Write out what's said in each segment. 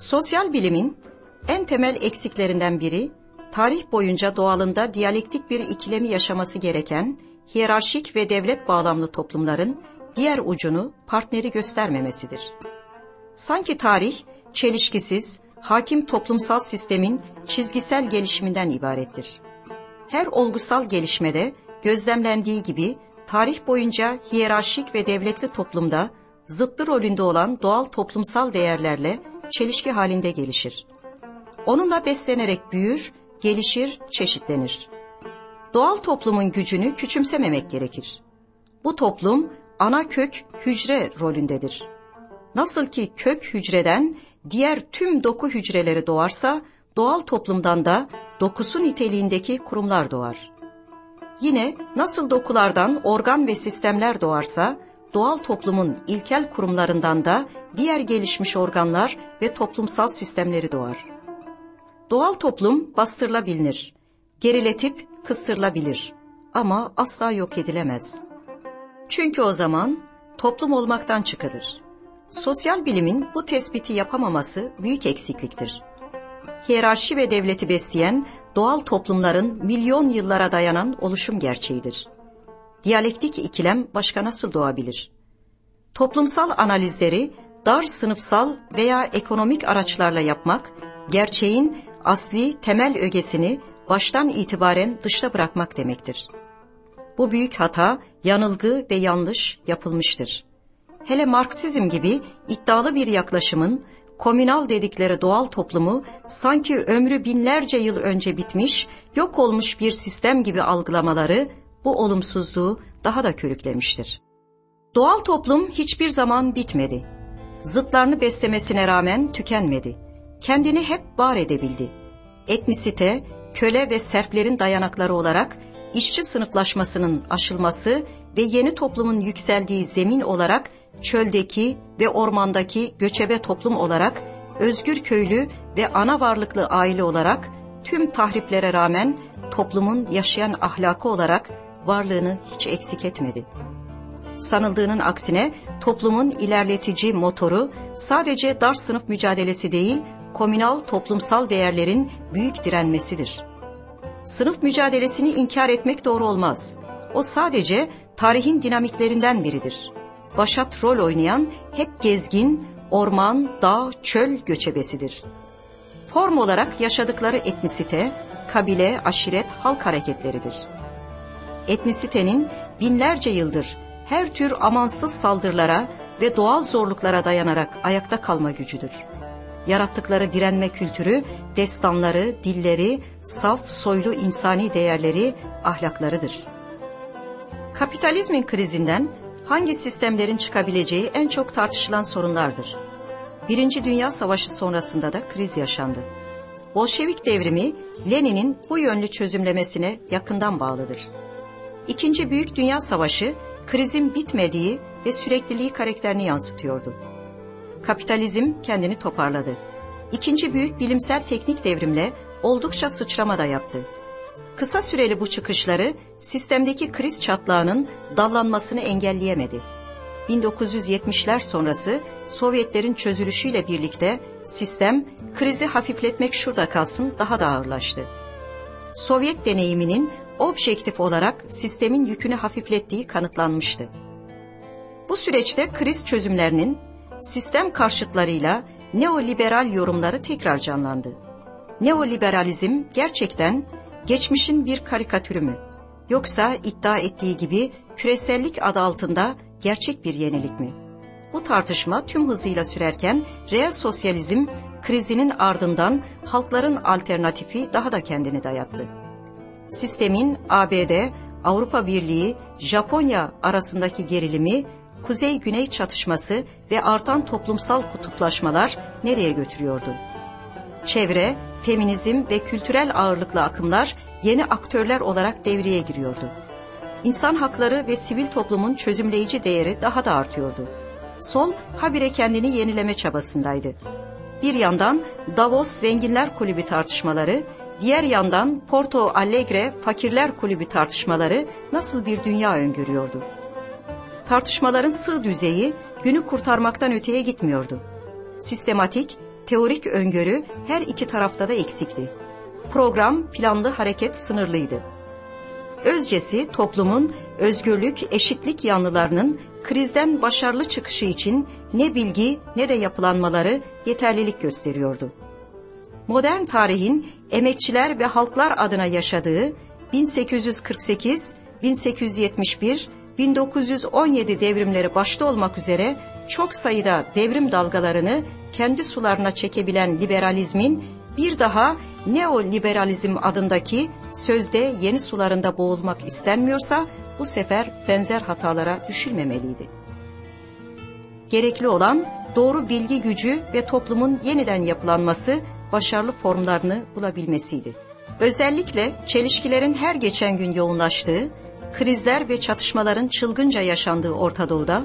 Sosyal bilimin en temel eksiklerinden biri, tarih boyunca doğalında diyalektik bir ikilemi yaşaması gereken hiyerarşik ve devlet bağlamlı toplumların diğer ucunu partneri göstermemesidir. Sanki tarih çelişkisiz, hakim toplumsal sistemin çizgisel gelişiminden ibarettir. Her olgusal gelişmede gözlemlendiği gibi tarih boyunca hiyerarşik ve devletli toplumda zıttı rolünde olan doğal toplumsal değerlerle çelişki halinde gelişir. Onunla beslenerek büyür, gelişir, çeşitlenir. Doğal toplumun gücünü küçümsememek gerekir. Bu toplum ana kök hücre rolündedir. Nasıl ki kök hücreden diğer tüm doku hücreleri doğarsa, doğal toplumdan da dokusu niteliğindeki kurumlar doğar. Yine nasıl dokulardan organ ve sistemler doğarsa, doğal toplumun ilkel kurumlarından da diğer gelişmiş organlar ve toplumsal sistemleri doğar. Doğal toplum bastırılabilir, geriletip kıstırılabilir ama asla yok edilemez. Çünkü o zaman toplum olmaktan çıkılır. Sosyal bilimin bu tespiti yapamaması büyük eksikliktir. Hiyerarşi ve devleti besleyen doğal toplumların milyon yıllara dayanan oluşum gerçeğidir. Diyalektik ikilem başka nasıl doğabilir? Toplumsal analizleri dar sınıfsal veya ekonomik araçlarla yapmak, gerçeğin asli temel ögesini baştan itibaren dışta bırakmak demektir. Bu büyük hata, yanılgı ve yanlış yapılmıştır. Hele Marksizm gibi iddialı bir yaklaşımın komünal dedikleri doğal toplumu sanki ömrü binlerce yıl önce bitmiş, yok olmuş bir sistem gibi algılamaları bu olumsuzluğu daha da körüklemiştir. Doğal toplum hiçbir zaman bitmedi. Zıtlarını beslemesine rağmen tükenmedi. Kendini hep var edebildi. Etnisite, köle ve serflerin dayanakları olarak işçi sınıflaşmasının aşılması ve yeni toplumun yükseldiği zemin olarak çöldeki ve ormandaki göçebe toplum olarak özgür köylü ve ana varlıklı aile olarak tüm tahriplere rağmen toplumun yaşayan ahlakı olarak varlığını hiç eksik etmedi. Sanıldığının aksine toplumun ilerletici motoru sadece dar sınıf mücadelesi değil, komünal toplumsal değerlerin büyük direnmesidir. Sınıf mücadelesini inkar etmek doğru olmaz. O sadece tarihin dinamiklerinden biridir. Başat rol oynayan hep gezgin, orman, dağ, çöl göçebesidir. Form olarak yaşadıkları etnisite, kabile, aşiret, halk hareketleridir. Etnisitenin binlerce yıldır her tür amansız saldırılara ve doğal zorluklara dayanarak ayakta kalma gücüdür. Yarattıkları direnme kültürü, destanları, dilleri, saf, soylu insani değerleri, ahlaklarıdır. Kapitalizmin krizinden hangi sistemlerin çıkabileceği en çok tartışılan sorunlardır. Birinci Dünya Savaşı sonrasında da kriz yaşandı. Bolşevik devrimi Lenin'in bu yönlü çözümlemesine yakından bağlıdır. İkinci Büyük Dünya Savaşı krizin bitmediği ve sürekliliği karakterini yansıtıyordu. Kapitalizm kendini toparladı. İkinci büyük bilimsel teknik devrimle oldukça sıçrama da yaptı. Kısa süreli bu çıkışları sistemdeki kriz çatlağının dallanmasını engelleyemedi. 1970'ler sonrası Sovyetlerin çözülüşüyle birlikte sistem krizi hafifletmek şurada kalsın daha da ağırlaştı. Sovyet deneyiminin objektif olarak sistemin yükünü hafiflettiği kanıtlanmıştı. Bu süreçte kriz çözümlerinin sistem karşıtlarıyla neoliberal yorumları tekrar canlandı. Neoliberalizm gerçekten geçmişin bir karikatürü mü? Yoksa iddia ettiği gibi küresellik adı altında gerçek bir yenilik mi? Bu tartışma tüm hızıyla sürerken reel sosyalizm krizinin ardından halkların alternatifi daha da kendini dayattı. Sistemin ABD, Avrupa Birliği, Japonya arasındaki gerilimi, kuzey-güney çatışması ve artan toplumsal kutuplaşmalar nereye götürüyordu? Çevre, feminizm ve kültürel ağırlıklı akımlar yeni aktörler olarak devreye giriyordu. İnsan hakları ve sivil toplumun çözümleyici değeri daha da artıyordu. Sol habire kendini yenileme çabasındaydı. Bir yandan Davos Zenginler Kulübü tartışmaları, diğer yandan Porto Alegre Fakirler Kulübü tartışmaları nasıl bir dünya öngörüyordu? Tartışmaların sığ düzeyi günü kurtarmaktan öteye gitmiyordu. Sistematik, teorik öngörü her iki tarafta da eksikti. Program, planlı hareket sınırlıydı. Özcesi toplumun özgürlük, eşitlik yanlılarının krizden başarılı çıkışı için ne bilgi ne de yapılanmaları yeterlilik gösteriyordu. Modern tarihin emekçiler ve halklar adına yaşadığı 1848, 1871, 1917 devrimleri başta olmak üzere çok sayıda devrim dalgalarını kendi sularına çekebilen liberalizmin bir daha neoliberalizm adındaki sözde yeni sularında boğulmak istenmiyorsa bu sefer benzer hatalara düşülmemeliydi. Gerekli olan doğru bilgi gücü ve toplumun yeniden yapılanması, başarılı formlarını bulabilmesiydi. Özellikle çelişkilerin her geçen gün yoğunlaştığı, krizler ve çatışmaların çılgınca yaşandığı Orta Doğu'da,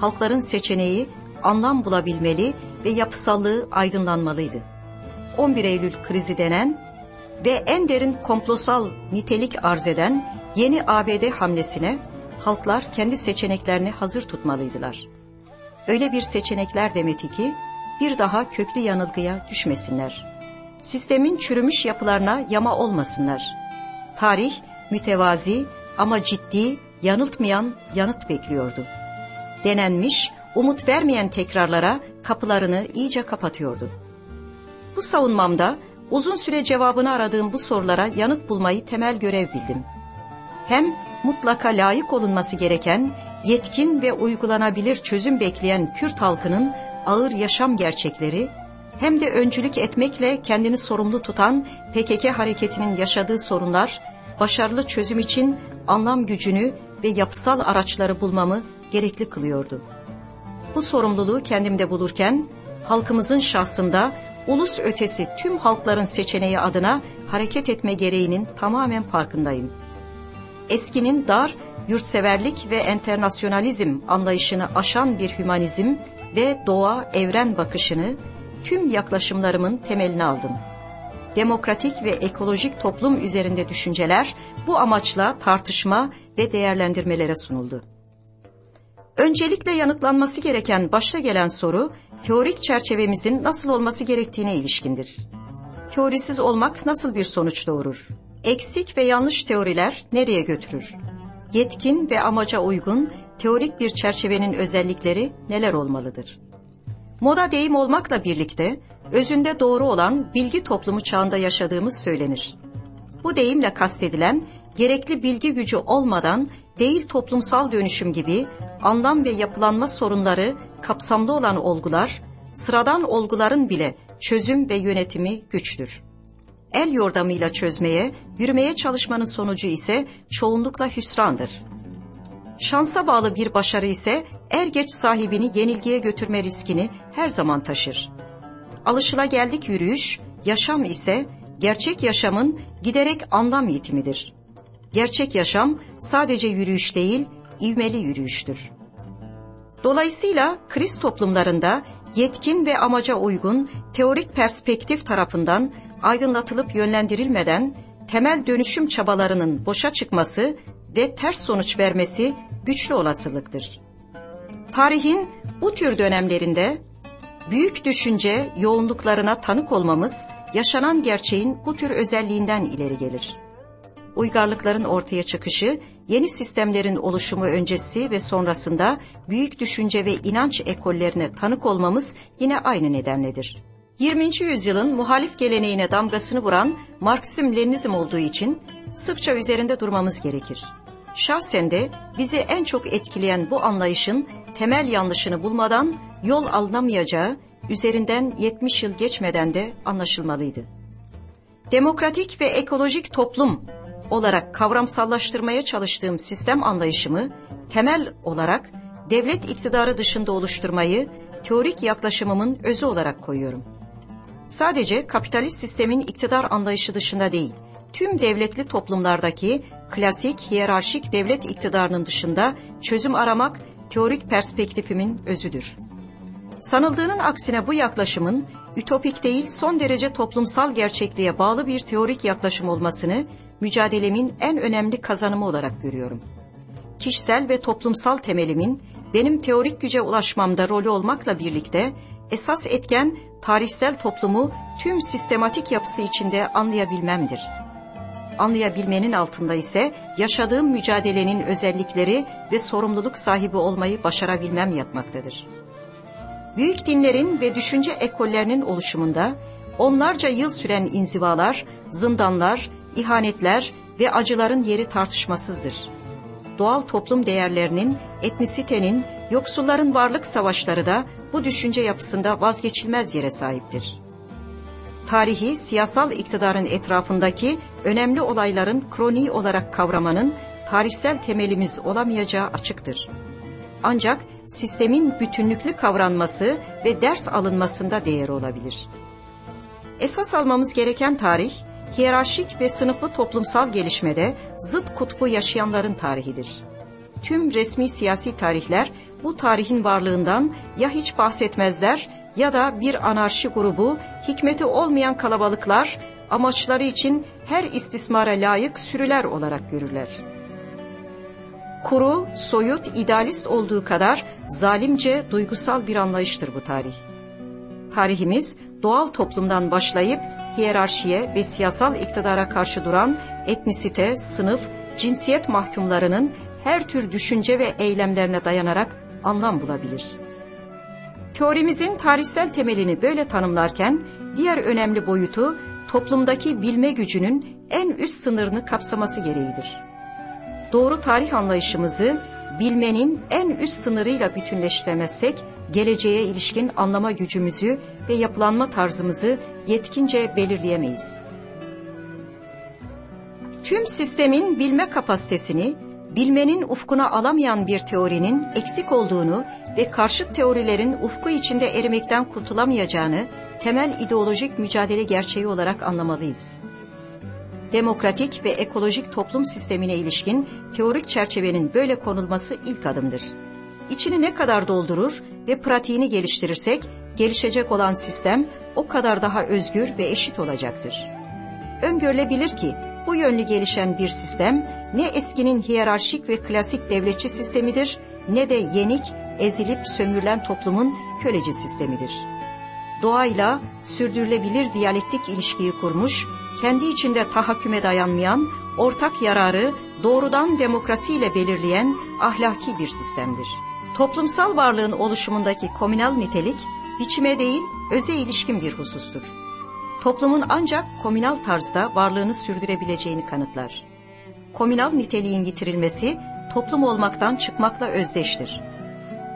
halkların seçeneği anlam bulabilmeli ve yapısallığı aydınlanmalıydı. 11 Eylül krizi denen ve en derin komplosal nitelik arz eden yeni ABD hamlesine halklar kendi seçeneklerini hazır tutmalıydılar. Öyle bir seçenekler demeti ki bir daha köklü yanılgıya düşmesinler. Sistemin çürümüş yapılarına yama olmasınlar. Tarih mütevazi ama ciddi, yanıltmayan yanıt bekliyordu. Denenmiş, umut vermeyen tekrarlara kapılarını iyice kapatıyordu. Bu savunmamda uzun süre cevabını aradığım bu sorulara yanıt bulmayı temel görev bildim. Hem mutlaka layık olunması gereken, yetkin ve uygulanabilir çözüm bekleyen Kürt halkının ağır yaşam gerçekleri, hem de öncülük etmekle kendini sorumlu tutan PKK hareketinin yaşadığı sorunlar, başarılı çözüm için anlam gücünü ve yapısal araçları bulmamı gerekli kılıyordu. Bu sorumluluğu kendimde bulurken, halkımızın şahsında ulus ötesi tüm halkların seçeneği adına hareket etme gereğinin tamamen farkındayım. Eskinin dar, yurtseverlik ve enternasyonalizm anlayışını aşan bir hümanizm ve doğa evren bakışını tüm yaklaşımlarımın temelini aldım. Demokratik ve ekolojik toplum üzerinde düşünceler bu amaçla tartışma ve değerlendirmelere sunuldu. Öncelikle yanıtlanması gereken başta gelen soru, teorik çerçevemizin nasıl olması gerektiğine ilişkindir. Teorisiz olmak nasıl bir sonuç doğurur? Eksik ve yanlış teoriler nereye götürür? Yetkin ve amaca uygun teorik bir çerçevenin özellikleri neler olmalıdır? Moda deyim olmakla birlikte özünde doğru olan bilgi toplumu çağında yaşadığımız söylenir. Bu deyimle kastedilen gerekli bilgi gücü olmadan değil toplumsal dönüşüm gibi anlam ve yapılanma sorunları kapsamlı olan olgular, sıradan olguların bile çözüm ve yönetimi güçtür. El yordamıyla çözmeye, yürümeye çalışmanın sonucu ise çoğunlukla hüsrandır. Şansa bağlı bir başarı ise er geç sahibini yenilgiye götürme riskini her zaman taşır. Alışılageldik yürüyüş, yaşam ise gerçek yaşamın giderek anlam yitimidir. Gerçek yaşam sadece yürüyüş değil, ivmeli yürüyüştür. Dolayısıyla kriz toplumlarında yetkin ve amaca uygun teorik perspektif tarafından aydınlatılıp yönlendirilmeden temel dönüşüm çabalarının boşa çıkması ve ters sonuç vermesi güçlü olasılıktır. Tarihin bu tür dönemlerinde büyük düşünce yoğunluklarına tanık olmamız yaşanan gerçeğin bu tür özelliğinden ileri gelir. Uygarlıkların ortaya çıkışı, yeni sistemlerin oluşumu öncesi ve sonrasında büyük düşünce ve inanç ekollerine tanık olmamız yine aynı nedenledir. 20. yüzyılın muhalif geleneğine damgasını vuran Marksizm-Leninizm olduğu için sıkça üzerinde durmamız gerekir. Şahsen de bizi en çok etkileyen bu anlayışın temel yanlışını bulmadan yol alınamayacağı üzerinden 70 yıl geçmeden de anlaşılmalıydı. Demokratik ve ekolojik toplum olarak kavramsallaştırmaya çalıştığım sistem anlayışımı temel olarak devlet iktidarı dışında oluşturmayı teorik yaklaşımımın özü olarak koyuyorum. Sadece kapitalist sistemin iktidar anlayışı dışında değil, tüm devletli toplumlardaki klasik hiyerarşik devlet iktidarının dışında çözüm aramak teorik perspektifimin özüdür. Sanıldığının aksine bu yaklaşımın ütopik değil son derece toplumsal gerçekliğe bağlı bir teorik yaklaşım olmasını mücadelemin en önemli kazanımı olarak görüyorum. Kişisel ve toplumsal temelimin benim teorik güce ulaşmamda rolü olmakla birlikte Esas etken tarihsel toplumu tüm sistematik yapısı içinde anlayabilmemdir. Anlayabilmenin altında ise yaşadığım mücadelenin özellikleri ve sorumluluk sahibi olmayı başarabilmem yatmaktadır. Büyük dinlerin ve düşünce ekollerinin oluşumunda onlarca yıl süren inzivalar, zindanlar, ihanetler ve acıların yeri tartışmasızdır. Doğal toplum değerlerinin, etnisitenin, yoksulların varlık savaşları da bu düşünce yapısında vazgeçilmez yere sahiptir. Tarihi, siyasal iktidarın etrafındaki önemli olayların kroniği olarak kavramanın tarihsel temelimiz olamayacağı açıktır. Ancak sistemin bütünlüklü kavranması ve ders alınmasında değer olabilir. Esas almamız gereken tarih, hiyerarşik ve sınıflı toplumsal gelişmede zıt kutbu yaşayanların tarihidir. Tüm resmi siyasi tarihler bu tarihin varlığından ya hiç bahsetmezler ya da bir anarşi grubu, hikmeti olmayan kalabalıklar, amaçları için her istismara layık sürüler olarak görürler. Kuru, soyut, idealist olduğu kadar zalimce duygusal bir anlayıştır bu tarih. Tarihimiz doğal toplumdan başlayıp hiyerarşiye ve siyasal iktidara karşı duran etnisite, sınıf, cinsiyet mahkumlarının her tür düşünce ve eylemlerine dayanarak anlam bulabilir. Teorimizin tarihsel temelini böyle tanımlarken diğer önemli boyutu toplumdaki bilme gücünün en üst sınırını kapsaması gereğidir. Doğru tarih anlayışımızı bilmenin en üst sınırıyla bütünleştiremezsek geleceğe ilişkin anlama gücümüzü ve yapılanma tarzımızı yetkince belirleyemeyiz. Tüm sistemin bilme kapasitesini, bilmenin ufkuna alamayan bir teorinin eksik olduğunu ve karşıt teorilerin ufku içinde erimekten kurtulamayacağını temel ideolojik mücadele gerçeği olarak anlamalıyız. Demokratik ve ekolojik toplum sistemine ilişkin teorik çerçevenin böyle konulması ilk adımdır. İçini ne kadar doldurur ve pratiğini geliştirirsek gelişecek olan sistem o kadar daha özgür ve eşit olacaktır. Öngörülebilir ki bu yönlü gelişen bir sistem ne eskinin hiyerarşik ve klasik devletçi sistemidir ne de yenik, ezilip sömürülen toplumun köleci sistemidir. Doğayla sürdürülebilir diyalektik ilişkiyi kurmuş, kendi içinde tahakküme dayanmayan, ortak yararı doğrudan demokrasiyle belirleyen ahlaki bir sistemdir. Toplumsal varlığın oluşumundaki komünal nitelik, biçime değil, öze ilişkin bir husustur. Toplumun ancak komünal tarzda varlığını sürdürebileceğini kanıtlar. Komünal niteliğin yitirilmesi, toplum olmaktan çıkmakla özdeştir.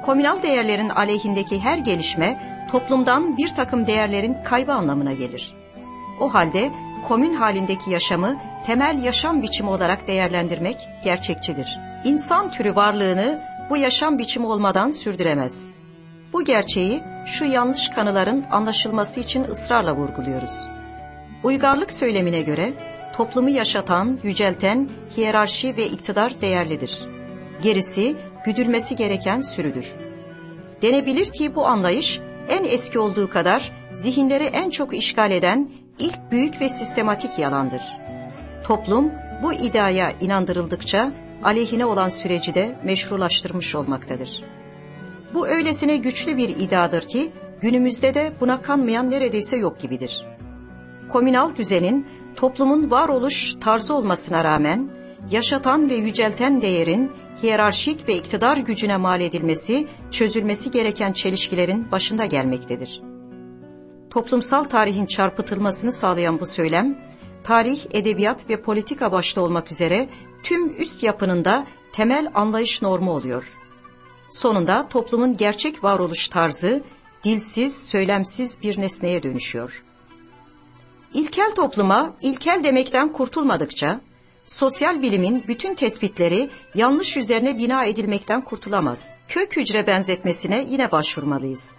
Komünal değerlerin aleyhindeki her gelişme, toplumdan bir takım değerlerin kaybı anlamına gelir. O halde komün halindeki yaşamı temel yaşam biçimi olarak değerlendirmek gerçekçidir. İnsan türü varlığını bu yaşam biçimi olmadan sürdüremez. Bu gerçeği şu yanlış kanıların anlaşılması için ısrarla vurguluyoruz. Uygarlık söylemine göre toplumu yaşatan, yücelten hiyerarşi ve iktidar değerlidir. Gerisi güdülmesi gereken sürüdür. Denebilir ki bu anlayış en eski olduğu kadar zihinleri en çok işgal eden ilk büyük ve sistematik yalandır. Toplum bu iddiaya inandırıldıkça aleyhine olan süreci de meşrulaştırmış olmaktadır. Bu öylesine güçlü bir iddiadır ki günümüzde de buna kanmayan neredeyse yok gibidir. Komünal düzenin toplumun varoluş tarzı olmasına rağmen yaşatan ve yücelten değerin hiyerarşik ve iktidar gücüne mal edilmesi, çözülmesi gereken çelişkilerin başında gelmektedir. Toplumsal tarihin çarpıtılmasını sağlayan bu söylem, tarih, edebiyat ve politika başta olmak üzere tüm üst yapının temel anlayış normu oluyor. Sonunda toplumun gerçek varoluş tarzı, dilsiz, söylemsiz bir nesneye dönüşüyor. İlkel topluma ilkel demekten kurtulmadıkça, sosyal bilimin bütün tespitleri yanlış üzerine bina edilmekten kurtulamaz. Kök hücre benzetmesine yine başvurmalıyız.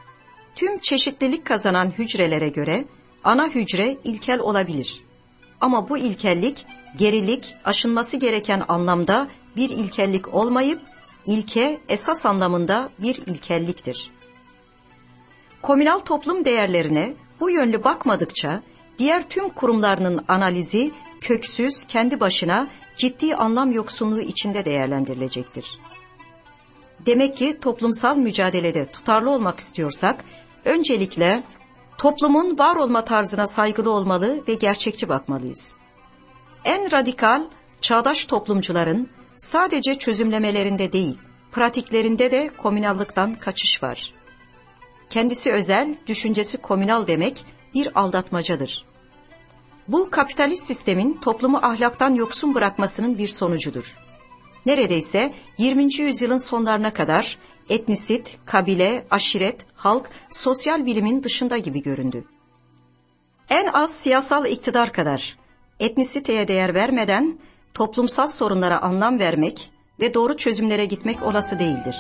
Tüm çeşitlilik kazanan hücrelere göre ana hücre ilkel olabilir. Ama bu ilkellik, gerilik, aşınması gereken anlamda bir ilkellik olmayıp, ilke esas anlamında bir ilkelliktir. Komünal toplum değerlerine bu yönlü bakmadıkça, diğer tüm kurumlarının analizi köksüz, kendi başına ciddi anlam yoksunluğu içinde değerlendirilecektir. Demek ki toplumsal mücadelede tutarlı olmak istiyorsak, Öncelikle toplumun var olma tarzına saygılı olmalı ve gerçekçi bakmalıyız. En radikal çağdaş toplumcuların sadece çözümlemelerinde değil, pratiklerinde de komünallıktan kaçış var. Kendisi özel, düşüncesi komünal demek bir aldatmacadır. Bu kapitalist sistemin toplumu ahlaktan yoksun bırakmasının bir sonucudur. Neredeyse 20. yüzyılın sonlarına kadar etnisit, kabile, aşiret, halk sosyal bilimin dışında gibi göründü. En az siyasal iktidar kadar etnisiteye değer vermeden toplumsal sorunlara anlam vermek ve doğru çözümlere gitmek olası değildir.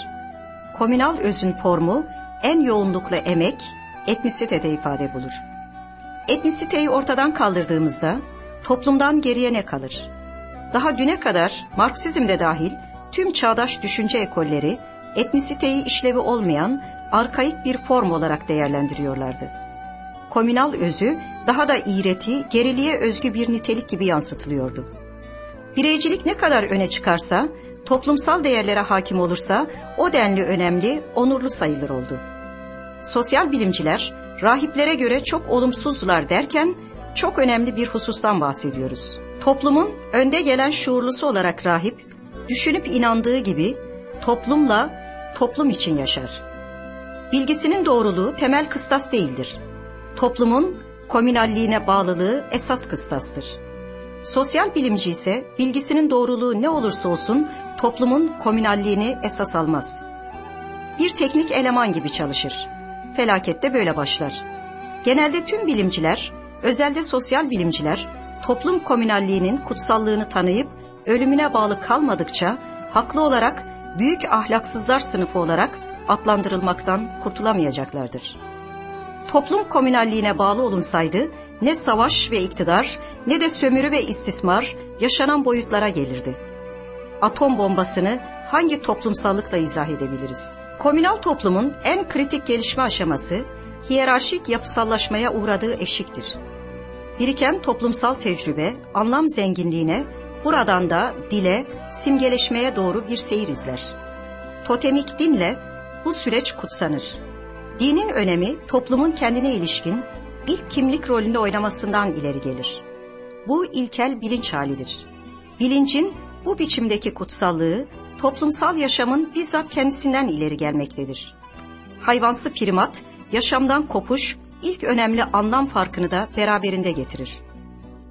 Komünal özün formu en yoğunlukla emek, etnisitede ifade bulur. Etnisiteyi ortadan kaldırdığımızda toplumdan geriye ne kalır? Daha düne kadar Marksizm de dahil tüm çağdaş düşünce ekolleri etnisiteyi işlevi olmayan arkaik bir form olarak değerlendiriyorlardı. Komünal özü daha da iğreti, geriliğe özgü bir nitelik gibi yansıtılıyordu. Bireycilik ne kadar öne çıkarsa, toplumsal değerlere hakim olursa o denli önemli, onurlu sayılır oldu. Sosyal bilimciler rahiplere göre çok olumsuzdular derken çok önemli bir husustan bahsediyoruz. Toplumun önde gelen şuurlusu olarak rahip, düşünüp inandığı gibi toplumla toplum için yaşar. Bilgisinin doğruluğu temel kıstas değildir. Toplumun komünalliğine bağlılığı esas kıstastır. Sosyal bilimci ise bilgisinin doğruluğu ne olursa olsun toplumun komünalliğini esas almaz. Bir teknik eleman gibi çalışır. Felakette böyle başlar. Genelde tüm bilimciler, özelde sosyal bilimciler toplum komünalliğinin kutsallığını tanıyıp ölümüne bağlı kalmadıkça haklı olarak büyük ahlaksızlar sınıfı olarak adlandırılmaktan kurtulamayacaklardır. Toplum komünalliğine bağlı olunsaydı ne savaş ve iktidar ne de sömürü ve istismar yaşanan boyutlara gelirdi. Atom bombasını hangi toplumsallıkla izah edebiliriz? Komünal toplumun en kritik gelişme aşaması hiyerarşik yapısallaşmaya uğradığı eşiktir. Biriken toplumsal tecrübe, anlam zenginliğine, buradan da dile, simgeleşmeye doğru bir seyir izler. Totemik dinle bu süreç kutsanır. Dinin önemi toplumun kendine ilişkin ilk kimlik rolünde oynamasından ileri gelir. Bu ilkel bilinç halidir. Bilincin bu biçimdeki kutsallığı toplumsal yaşamın bizzat kendisinden ileri gelmektedir. Hayvansı primat, yaşamdan kopuş, ilk önemli anlam farkını da beraberinde getirir.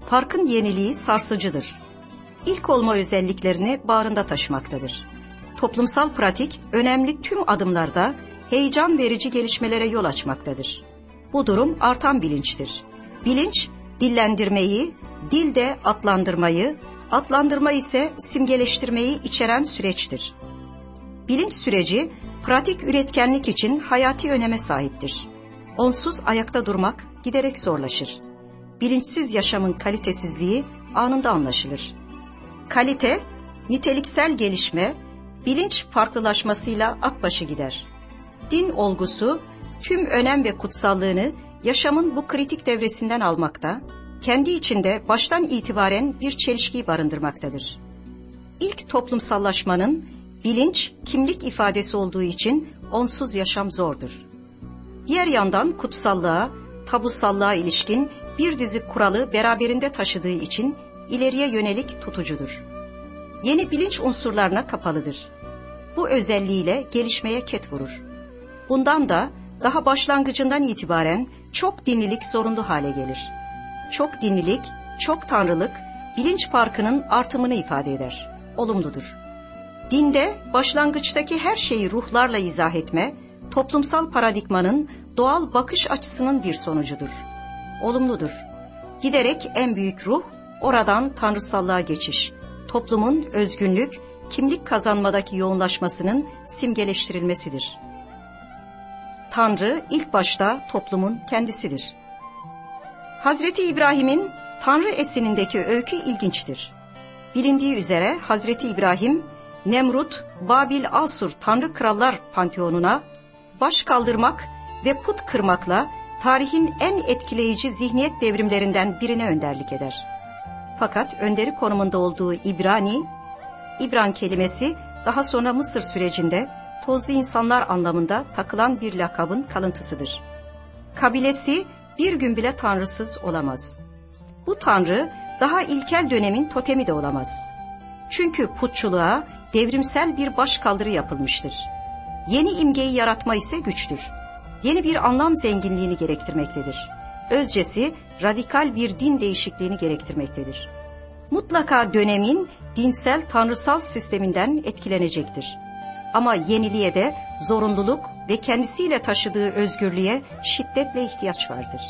Farkın yeniliği sarsıcıdır. İlk olma özelliklerini bağrında taşımaktadır. Toplumsal pratik önemli tüm adımlarda heyecan verici gelişmelere yol açmaktadır. Bu durum artan bilinçtir. Bilinç, dillendirmeyi, dilde adlandırmayı, adlandırma ise simgeleştirmeyi içeren süreçtir. Bilinç süreci, pratik üretkenlik için hayati öneme sahiptir. Onsuz ayakta durmak giderek zorlaşır. Bilinçsiz yaşamın kalitesizliği anında anlaşılır. Kalite, niteliksel gelişme, bilinç farklılaşmasıyla akbaşı gider. Din olgusu, tüm önem ve kutsallığını yaşamın bu kritik devresinden almakta, kendi içinde baştan itibaren bir çelişkiyi barındırmaktadır. İlk toplumsallaşmanın bilinç, kimlik ifadesi olduğu için onsuz yaşam zordur. Diğer yandan kutsallığa, tabusallığa ilişkin bir dizi kuralı beraberinde taşıdığı için ileriye yönelik tutucudur. Yeni bilinç unsurlarına kapalıdır. Bu özelliğiyle gelişmeye ket vurur. Bundan da daha başlangıcından itibaren çok dinlilik zorunlu hale gelir. Çok dinlilik, çok tanrılık, bilinç farkının artımını ifade eder. Olumludur. Dinde başlangıçtaki her şeyi ruhlarla izah etme, toplumsal paradigmanın doğal bakış açısının bir sonucudur. Olumludur. Giderek en büyük ruh, oradan tanrısallığa geçiş, toplumun özgünlük, kimlik kazanmadaki yoğunlaşmasının simgeleştirilmesidir. Tanrı ilk başta toplumun kendisidir. Hazreti İbrahim'in Tanrı esinindeki öykü ilginçtir. Bilindiği üzere Hazreti İbrahim, Nemrut, Babil Asur Tanrı Krallar Panteonuna baş kaldırmak ve put kırmakla tarihin en etkileyici zihniyet devrimlerinden birine önderlik eder. Fakat önderi konumunda olduğu İbrani, İbran kelimesi daha sonra Mısır sürecinde tozlu insanlar anlamında takılan bir lakabın kalıntısıdır. kabilesi bir gün bile tanrısız olamaz. Bu tanrı daha ilkel dönemin totemi de olamaz. Çünkü putçuluğa devrimsel bir başkaldırı yapılmıştır. Yeni imgeyi yaratma ise güçtür. Yeni bir anlam zenginliğini gerektirmektedir. Özcesi radikal bir din değişikliğini gerektirmektedir. Mutlaka dönemin dinsel tanrısal sisteminden etkilenecektir. Ama yeniliğe de zorunluluk ve kendisiyle taşıdığı özgürlüğe şiddetle ihtiyaç vardır.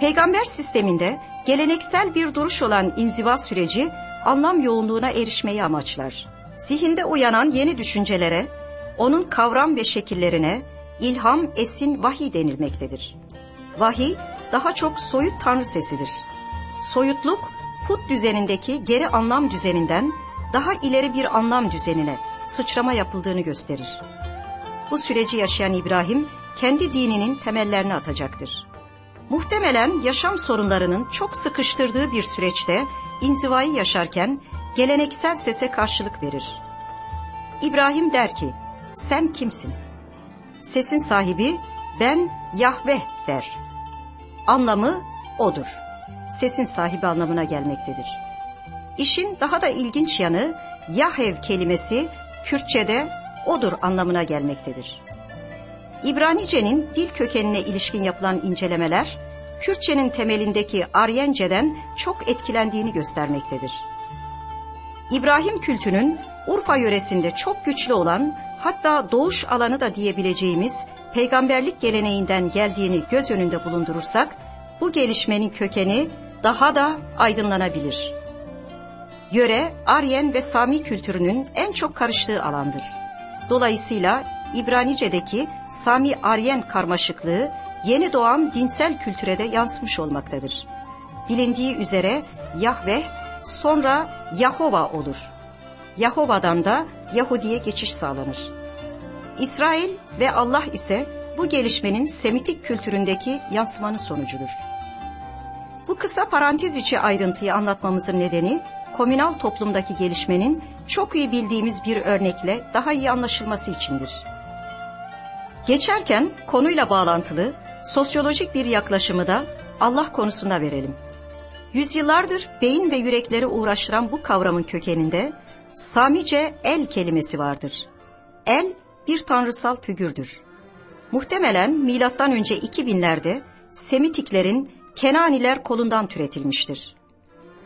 Peygamber sisteminde geleneksel bir duruş olan inziva süreci anlam yoğunluğuna erişmeyi amaçlar. Zihinde uyanan yeni düşüncelere, onun kavram ve şekillerine ilham, esin, vahiy denilmektedir. Vahiy daha çok soyut tanrı sesidir. Soyutluk put düzenindeki geri anlam düzeninden daha ileri bir anlam düzenine sıçrama yapıldığını gösterir. Bu süreci yaşayan İbrahim kendi dininin temellerini atacaktır. Muhtemelen yaşam sorunlarının çok sıkıştırdığı bir süreçte inzivayı yaşarken geleneksel sese karşılık verir. İbrahim der ki, sen kimsin? Sesin sahibi ben Yahveh der. Anlamı odur. Sesin sahibi anlamına gelmektedir. İşin daha da ilginç yanı Yahev kelimesi Kürtçe'de odur anlamına gelmektedir. İbranice'nin dil kökenine ilişkin yapılan incelemeler, Kürtçenin temelindeki Aryence'den çok etkilendiğini göstermektedir. İbrahim kültünün Urfa yöresinde çok güçlü olan hatta doğuş alanı da diyebileceğimiz peygamberlik geleneğinden geldiğini göz önünde bulundurursak bu gelişmenin kökeni daha da aydınlanabilir. Yöre Aryen ve Sami kültürünün en çok karıştığı alandır. Dolayısıyla İbranice'deki Sami-Aryen karmaşıklığı yeni doğan dinsel kültüre de yansımış olmaktadır. Bilindiği üzere Yahveh sonra Yahova olur. Yahova'dan da Yahudi'ye geçiş sağlanır. İsrail ve Allah ise bu gelişmenin Semitik kültüründeki yansımanın sonucudur. Bu kısa parantez içi ayrıntıyı anlatmamızın nedeni komünal toplumdaki gelişmenin çok iyi bildiğimiz bir örnekle daha iyi anlaşılması içindir. Geçerken konuyla bağlantılı sosyolojik bir yaklaşımı da Allah konusunda verelim. Yüzyıllardır beyin ve yürekleri uğraştıran bu kavramın kökeninde Samice el kelimesi vardır. El bir tanrısal figürdür. Muhtemelen milattan önce 2000'lerde Semitiklerin Kenaniler kolundan türetilmiştir.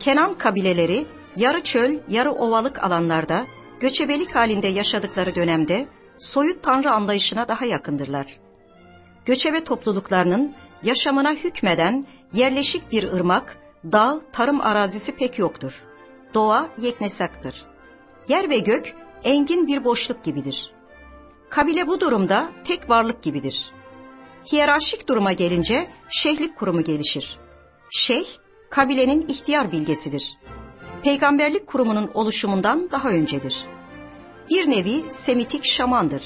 Kenan kabileleri yarı çöl, yarı ovalık alanlarda göçebelik halinde yaşadıkları dönemde soyut tanrı anlayışına daha yakındırlar. Göçebe topluluklarının yaşamına hükmeden yerleşik bir ırmak, dağ, tarım arazisi pek yoktur. Doğa yeknesaktır. Yer ve gök engin bir boşluk gibidir. Kabile bu durumda tek varlık gibidir. Hiyerarşik duruma gelince şeyhlik kurumu gelişir. Şeyh, kabilenin ihtiyar bilgesidir. Peygamberlik kurumunun oluşumundan daha öncedir. Bir nevi Semitik şamandır.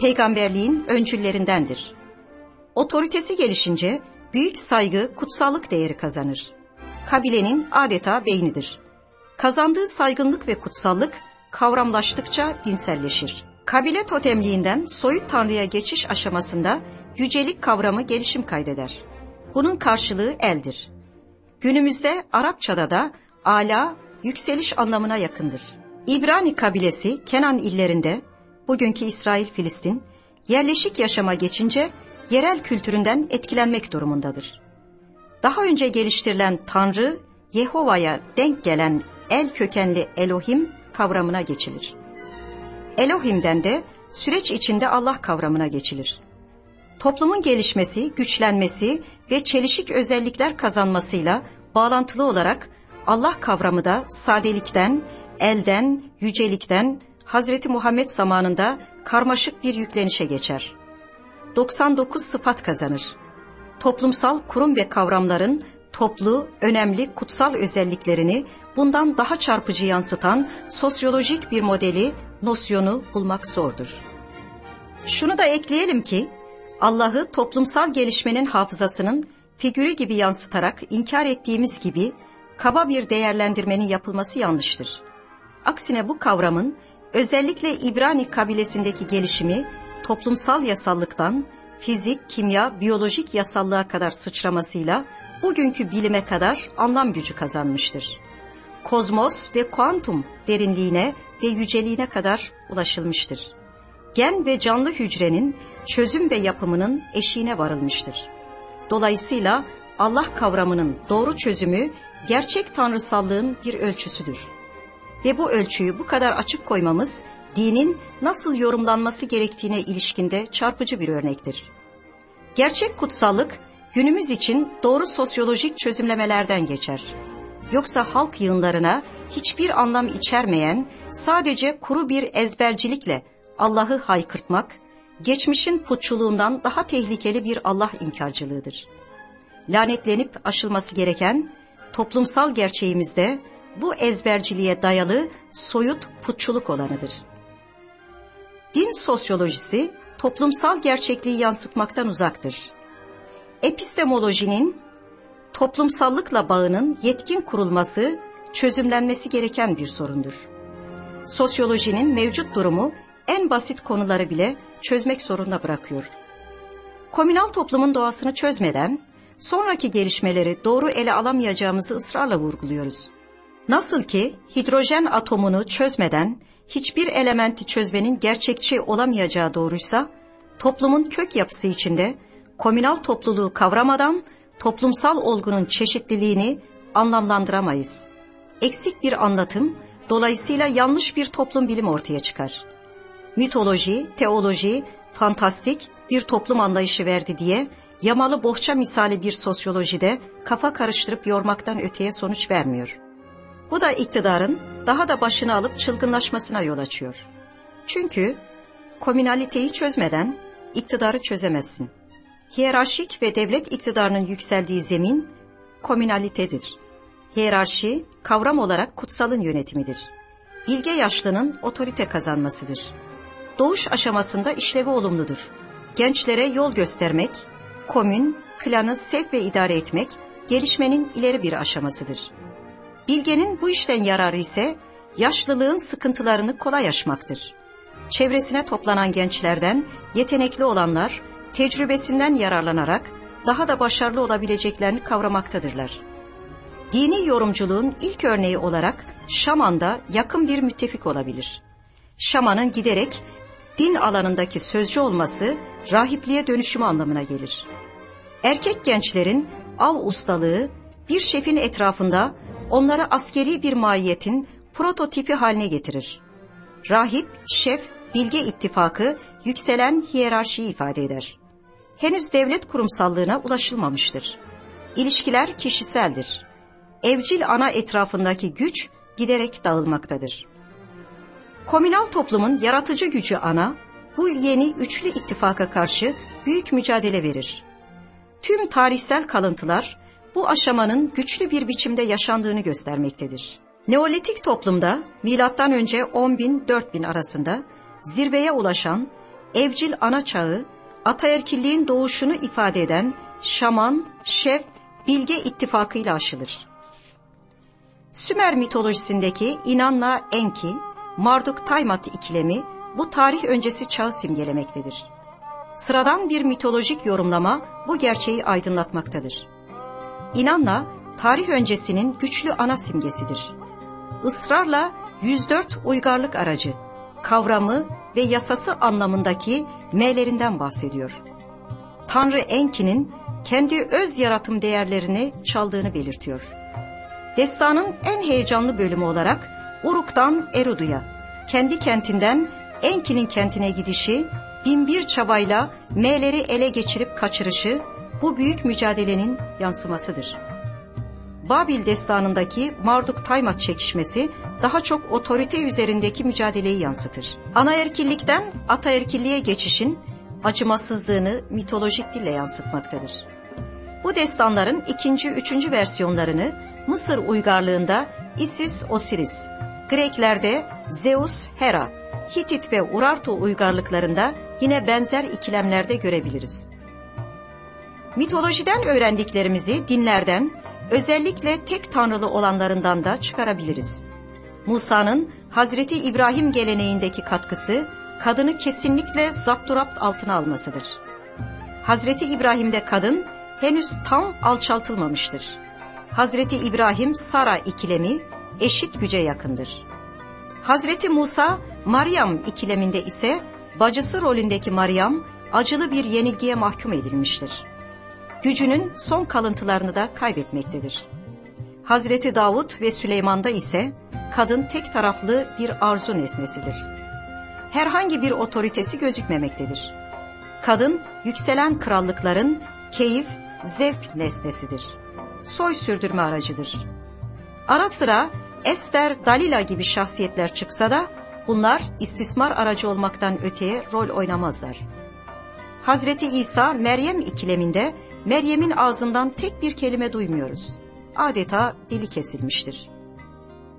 Peygamberliğin öncüllerindendir. Otoritesi gelişince büyük saygı, kutsallık değeri kazanır. Kabilenin adeta beynidir. Kazandığı saygınlık ve kutsallık kavramlaştıkça dinselleşir. Kabile totemliğinden soyut tanrıya geçiş aşamasında yücelik kavramı gelişim kaydeder. Bunun karşılığı eldir. Günümüzde Arapçada da ala, yükseliş anlamına yakındır. İbrani kabilesi Kenan illerinde, bugünkü İsrail Filistin, yerleşik yaşama geçince yerel kültüründen etkilenmek durumundadır. Daha önce geliştirilen Tanrı, Yehova'ya denk gelen el kökenli Elohim kavramına geçilir. Elohim'den de süreç içinde Allah kavramına geçilir. Toplumun gelişmesi, güçlenmesi ve çelişik özellikler kazanmasıyla bağlantılı olarak Allah kavramı da sadelikten, elden, yücelikten Hazreti Muhammed zamanında karmaşık bir yüklenişe geçer. 99 sıfat kazanır. Toplumsal kurum ve kavramların toplu, önemli, kutsal özelliklerini bundan daha çarpıcı yansıtan sosyolojik bir modeli, nosyonu bulmak zordur. Şunu da ekleyelim ki, Allah'ı toplumsal gelişmenin hafızasının figürü gibi yansıtarak inkar ettiğimiz gibi kaba bir değerlendirmenin yapılması yanlıştır. Aksine bu kavramın özellikle İbrani kabilesindeki gelişimi toplumsal yasallıktan fizik, kimya, biyolojik yasallığa kadar sıçramasıyla bugünkü bilime kadar anlam gücü kazanmıştır. Kozmos ve kuantum derinliğine ve yüceliğine kadar ulaşılmıştır. Gen ve canlı hücrenin çözüm ve yapımının eşiğine varılmıştır. Dolayısıyla Allah kavramının doğru çözümü gerçek tanrısallığın bir ölçüsüdür. Ve bu ölçüyü bu kadar açık koymamız dinin nasıl yorumlanması gerektiğine ilişkinde çarpıcı bir örnektir. Gerçek kutsallık günümüz için doğru sosyolojik çözümlemelerden geçer. Yoksa halk yığınlarına hiçbir anlam içermeyen, sadece kuru bir ezbercilikle Allah'ı haykırtmak, geçmişin putçuluğundan daha tehlikeli bir Allah inkarcılığıdır. Lanetlenip aşılması gereken toplumsal gerçeğimizde bu ezberciliğe dayalı soyut putçuluk olanıdır. Din sosyolojisi toplumsal gerçekliği yansıtmaktan uzaktır. Epistemolojinin toplumsallıkla bağının yetkin kurulması, çözümlenmesi gereken bir sorundur. Sosyolojinin mevcut durumu en basit konuları bile çözmek zorunda bırakıyor. Komünal toplumun doğasını çözmeden sonraki gelişmeleri doğru ele alamayacağımızı ısrarla vurguluyoruz. Nasıl ki hidrojen atomunu çözmeden hiçbir elementi çözmenin gerçekçi olamayacağı doğruysa, toplumun kök yapısı içinde komünal topluluğu kavramadan toplumsal olgunun çeşitliliğini anlamlandıramayız. Eksik bir anlatım, dolayısıyla yanlış bir toplum bilimi ortaya çıkar. Mitoloji, teoloji, fantastik bir toplum anlayışı verdi diye yamalı bohça misali bir sosyolojide kafa karıştırıp yormaktan öteye sonuç vermiyor. Bu da iktidarın daha da başını alıp çılgınlaşmasına yol açıyor. Çünkü komünaliteyi çözmeden iktidarı çözemezsin. Hiyerarşik ve devlet iktidarının yükseldiği zemin komünalitedir. Hiyerarşi kavram olarak kutsalın yönetimidir. Bilge yaşlının otorite kazanmasıdır. Doğuş aşamasında işlevi olumludur. Gençlere yol göstermek, komün, klanı sevk ve idare etmek gelişmenin ileri bir aşamasıdır. Bilgenin bu işten yararı ise yaşlılığın sıkıntılarını kolay aşmaktır. Çevresine toplanan gençlerden yetenekli olanlar tecrübesinden yararlanarak daha da başarılı olabileceklerini kavramaktadırlar. Dini yorumculuğun ilk örneği olarak Şaman'da yakın bir müttefik olabilir. Şamanın giderek din alanındaki sözcü olması rahipliğe dönüşümü anlamına gelir. Erkek gençlerin av ustalığı bir şefin etrafında onları askeri bir mahiyetin prototipi haline getirir. Rahip, şef, bilge ittifakı yükselen hiyerarşiyi ifade eder. Henüz devlet kurumsallığına ulaşılmamıştır. İlişkiler kişiseldir. Evcil ana etrafındaki güç giderek dağılmaktadır. Komünal toplumun yaratıcı gücü ana, bu yeni üçlü ittifaka karşı büyük mücadele verir. Tüm tarihsel kalıntılar bu aşamanın güçlü bir biçimde yaşandığını göstermektedir. Neolitik toplumda milattan önce 10 bin 4 bin arasında zirveye ulaşan evcil ana çağı ataerkilliğin doğuşunu ifade eden şaman, şef, bilge ittifakıyla aşılır. Sümer mitolojisindeki İnanna Enki, Marduk Taymat ikilemi bu tarih öncesi çağı simgelemektedir. Sıradan bir mitolojik yorumlama bu gerçeği aydınlatmaktadır. İnanla tarih öncesinin güçlü ana simgesidir. Israrla 104 uygarlık aracı, kavramı ve yasası anlamındaki M'lerinden bahsediyor. Tanrı Enki'nin kendi öz yaratım değerlerini çaldığını belirtiyor. Destanın en heyecanlı bölümü olarak Uruk'tan Erudu'ya, kendi kentinden Enki'nin kentine gidişi, binbir çabayla M'leri ele geçirip kaçırışı bu büyük mücadelenin yansımasıdır. Babil destanındaki Marduk Taymat çekişmesi daha çok otorite üzerindeki mücadeleyi yansıtır. Anaerkillikten ataerkilliğe geçişin acımasızlığını mitolojik dille yansıtmaktadır. Bu destanların ikinci, üçüncü versiyonlarını Mısır uygarlığında Isis Osiris, Greklerde Zeus Hera, Hitit ve Urartu uygarlıklarında yine benzer ikilemlerde görebiliriz. Mitolojiden öğrendiklerimizi dinlerden, özellikle tek tanrılı olanlarından da çıkarabiliriz. Musa'nın Hazreti İbrahim geleneğindeki katkısı, kadını kesinlikle zapturapt altına almasıdır. Hazreti İbrahim'de kadın henüz tam alçaltılmamıştır. Hazreti İbrahim Sara ikilemi eşit güce yakındır. Hazreti Musa Maryam ikileminde ise bacısı rolündeki Maryam acılı bir yenilgiye mahkum edilmiştir. Gücünün son kalıntılarını da kaybetmektedir. Hazreti Davut ve Süleyman'da ise kadın tek taraflı bir arzu nesnesidir. Herhangi bir otoritesi gözükmemektedir. Kadın yükselen krallıkların keyif, zevk nesnesidir. Soy sürdürme aracıdır. Ara sıra Ester, Dalila gibi şahsiyetler çıksa da bunlar istismar aracı olmaktan öteye rol oynamazlar. Hazreti İsa Meryem ikileminde Meryem'in ağzından tek bir kelime duymuyoruz. Adeta dili kesilmiştir.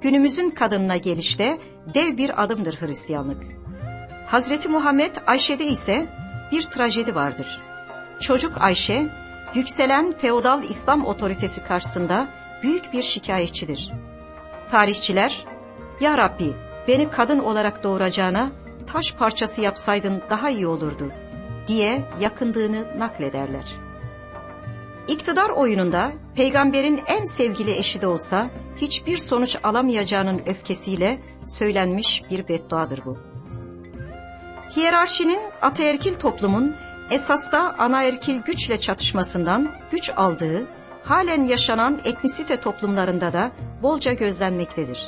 Günümüzün kadınına gelişte dev bir adımdır Hristiyanlık. Hazreti Muhammed Ayşe'de ise bir trajedi vardır. Çocuk Ayşe, yükselen feodal İslam otoritesi karşısında büyük bir şikayetçidir. Tarihçiler, Ya Rabbi beni kadın olarak doğuracağına taş parçası yapsaydın daha iyi olurdu diye yakındığını naklederler. İktidar oyununda peygamberin en sevgili eşi de olsa hiçbir sonuç alamayacağının öfkesiyle söylenmiş bir bedduadır bu. Hiyerarşinin ataerkil toplumun esasta anaerkil güçle çatışmasından güç aldığı, halen yaşanan etnisite toplumlarında da bolca gözlenmektedir.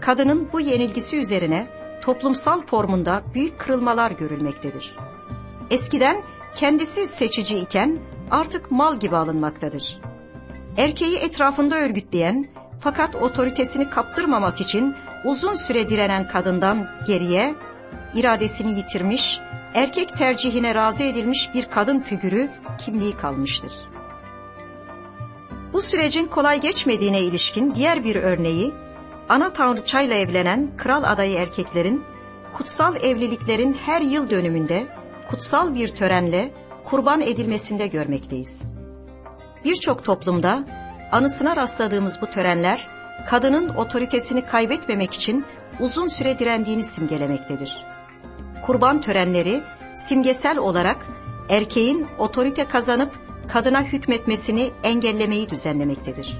Kadının bu yenilgisi üzerine toplumsal formunda büyük kırılmalar görülmektedir. Eskiden kendisi seçici iken artık mal gibi alınmaktadır. Erkeği etrafında örgütleyen fakat otoritesini kaptırmamak için uzun süre direnen kadından geriye iradesini yitirmiş, erkek tercihine razı edilmiş bir kadın figürü kimliği kalmıştır. Bu sürecin kolay geçmediğine ilişkin diğer bir örneği, ana tanrıçayla evlenen kral adayı erkeklerin kutsal evliliklerin her yıl dönümünde kutsal bir törenle kurban edilmesinde görmekteyiz. Birçok toplumda anısına rastladığımız bu törenler kadının otoritesini kaybetmemek için uzun süre direndiğini simgelemektedir. Kurban törenleri simgesel olarak erkeğin otorite kazanıp kadına hükmetmesini engellemeyi düzenlemektedir.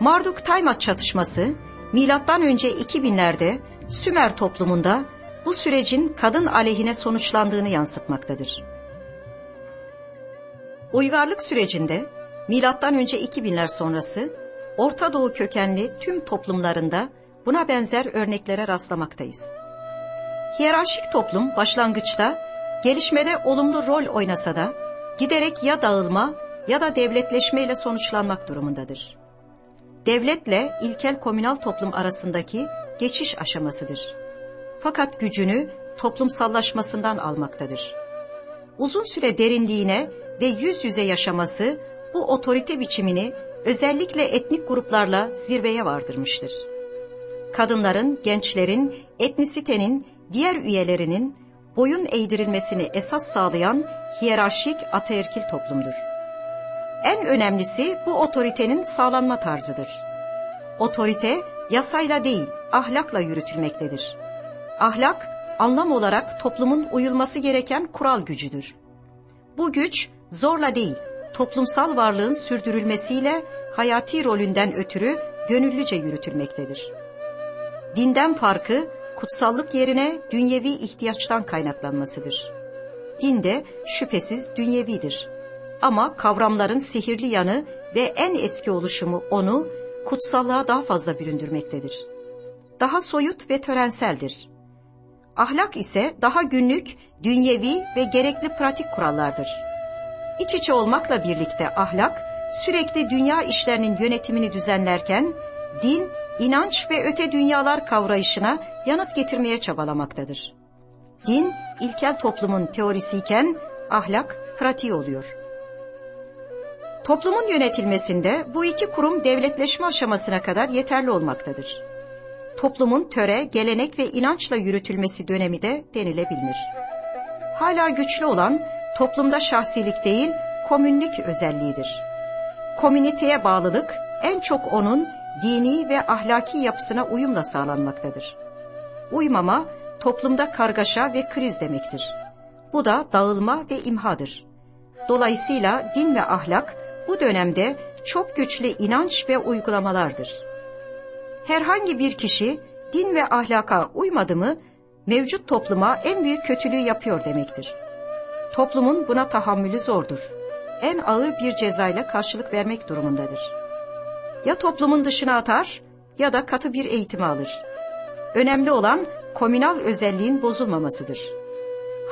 Marduk Taymat çatışması milattan önce 2000'lerde Sümer toplumunda bu sürecin kadın aleyhine sonuçlandığını yansıtmaktadır. Uygarlık sürecinde milattan önce 2000'ler sonrası Orta Doğu kökenli tüm toplumlarında buna benzer örneklere rastlamaktayız. Hiyerarşik toplum başlangıçta gelişmede olumlu rol oynasa da giderek ya dağılma ya da devletleşmeyle sonuçlanmak durumundadır. Devletle ilkel komünal toplum arasındaki geçiş aşamasıdır. Fakat gücünü toplumsallaşmasından almaktadır. Uzun süre derinliğine ve yüz yüze yaşaması bu otorite biçimini özellikle etnik gruplarla zirveye vardırmıştır. Kadınların, gençlerin, etnisitenin, diğer üyelerinin boyun eğdirilmesini esas sağlayan hiyerarşik ataerkil toplumdur. En önemlisi bu otoritenin sağlanma tarzıdır. Otorite yasayla değil, ahlakla yürütülmektedir. Ahlak, anlam olarak toplumun uyulması gereken kural gücüdür. Bu güç zorla değil, toplumsal varlığın sürdürülmesiyle hayati rolünden ötürü gönüllüce yürütülmektedir. Dinden farkı kutsallık yerine dünyevi ihtiyaçtan kaynaklanmasıdır. Din de şüphesiz dünyevidir. Ama kavramların sihirli yanı ve en eski oluşumu onu kutsallığa daha fazla büründürmektedir. Daha soyut ve törenseldir. Ahlak ise daha günlük, dünyevi ve gerekli pratik kurallardır. İç içe olmakla birlikte ahlak, sürekli dünya işlerinin yönetimini düzenlerken, din, inanç ve öte dünyalar kavrayışına yanıt getirmeye çabalamaktadır. Din, ilkel toplumun teorisiyken, ahlak pratiği oluyor. Toplumun yönetilmesinde bu iki kurum devletleşme aşamasına kadar yeterli olmaktadır toplumun töre, gelenek ve inançla yürütülmesi dönemi de denilebilir. Hala güçlü olan toplumda şahsilik değil, komünlük özelliğidir. Komüniteye bağlılık en çok onun dini ve ahlaki yapısına uyumla sağlanmaktadır. Uymama toplumda kargaşa ve kriz demektir. Bu da dağılma ve imhadır. Dolayısıyla din ve ahlak bu dönemde çok güçlü inanç ve uygulamalardır. Herhangi bir kişi din ve ahlaka uymadı mı mevcut topluma en büyük kötülüğü yapıyor demektir. Toplumun buna tahammülü zordur. En ağır bir cezayla karşılık vermek durumundadır. Ya toplumun dışına atar ya da katı bir eğitimi alır. Önemli olan komünal özelliğin bozulmamasıdır.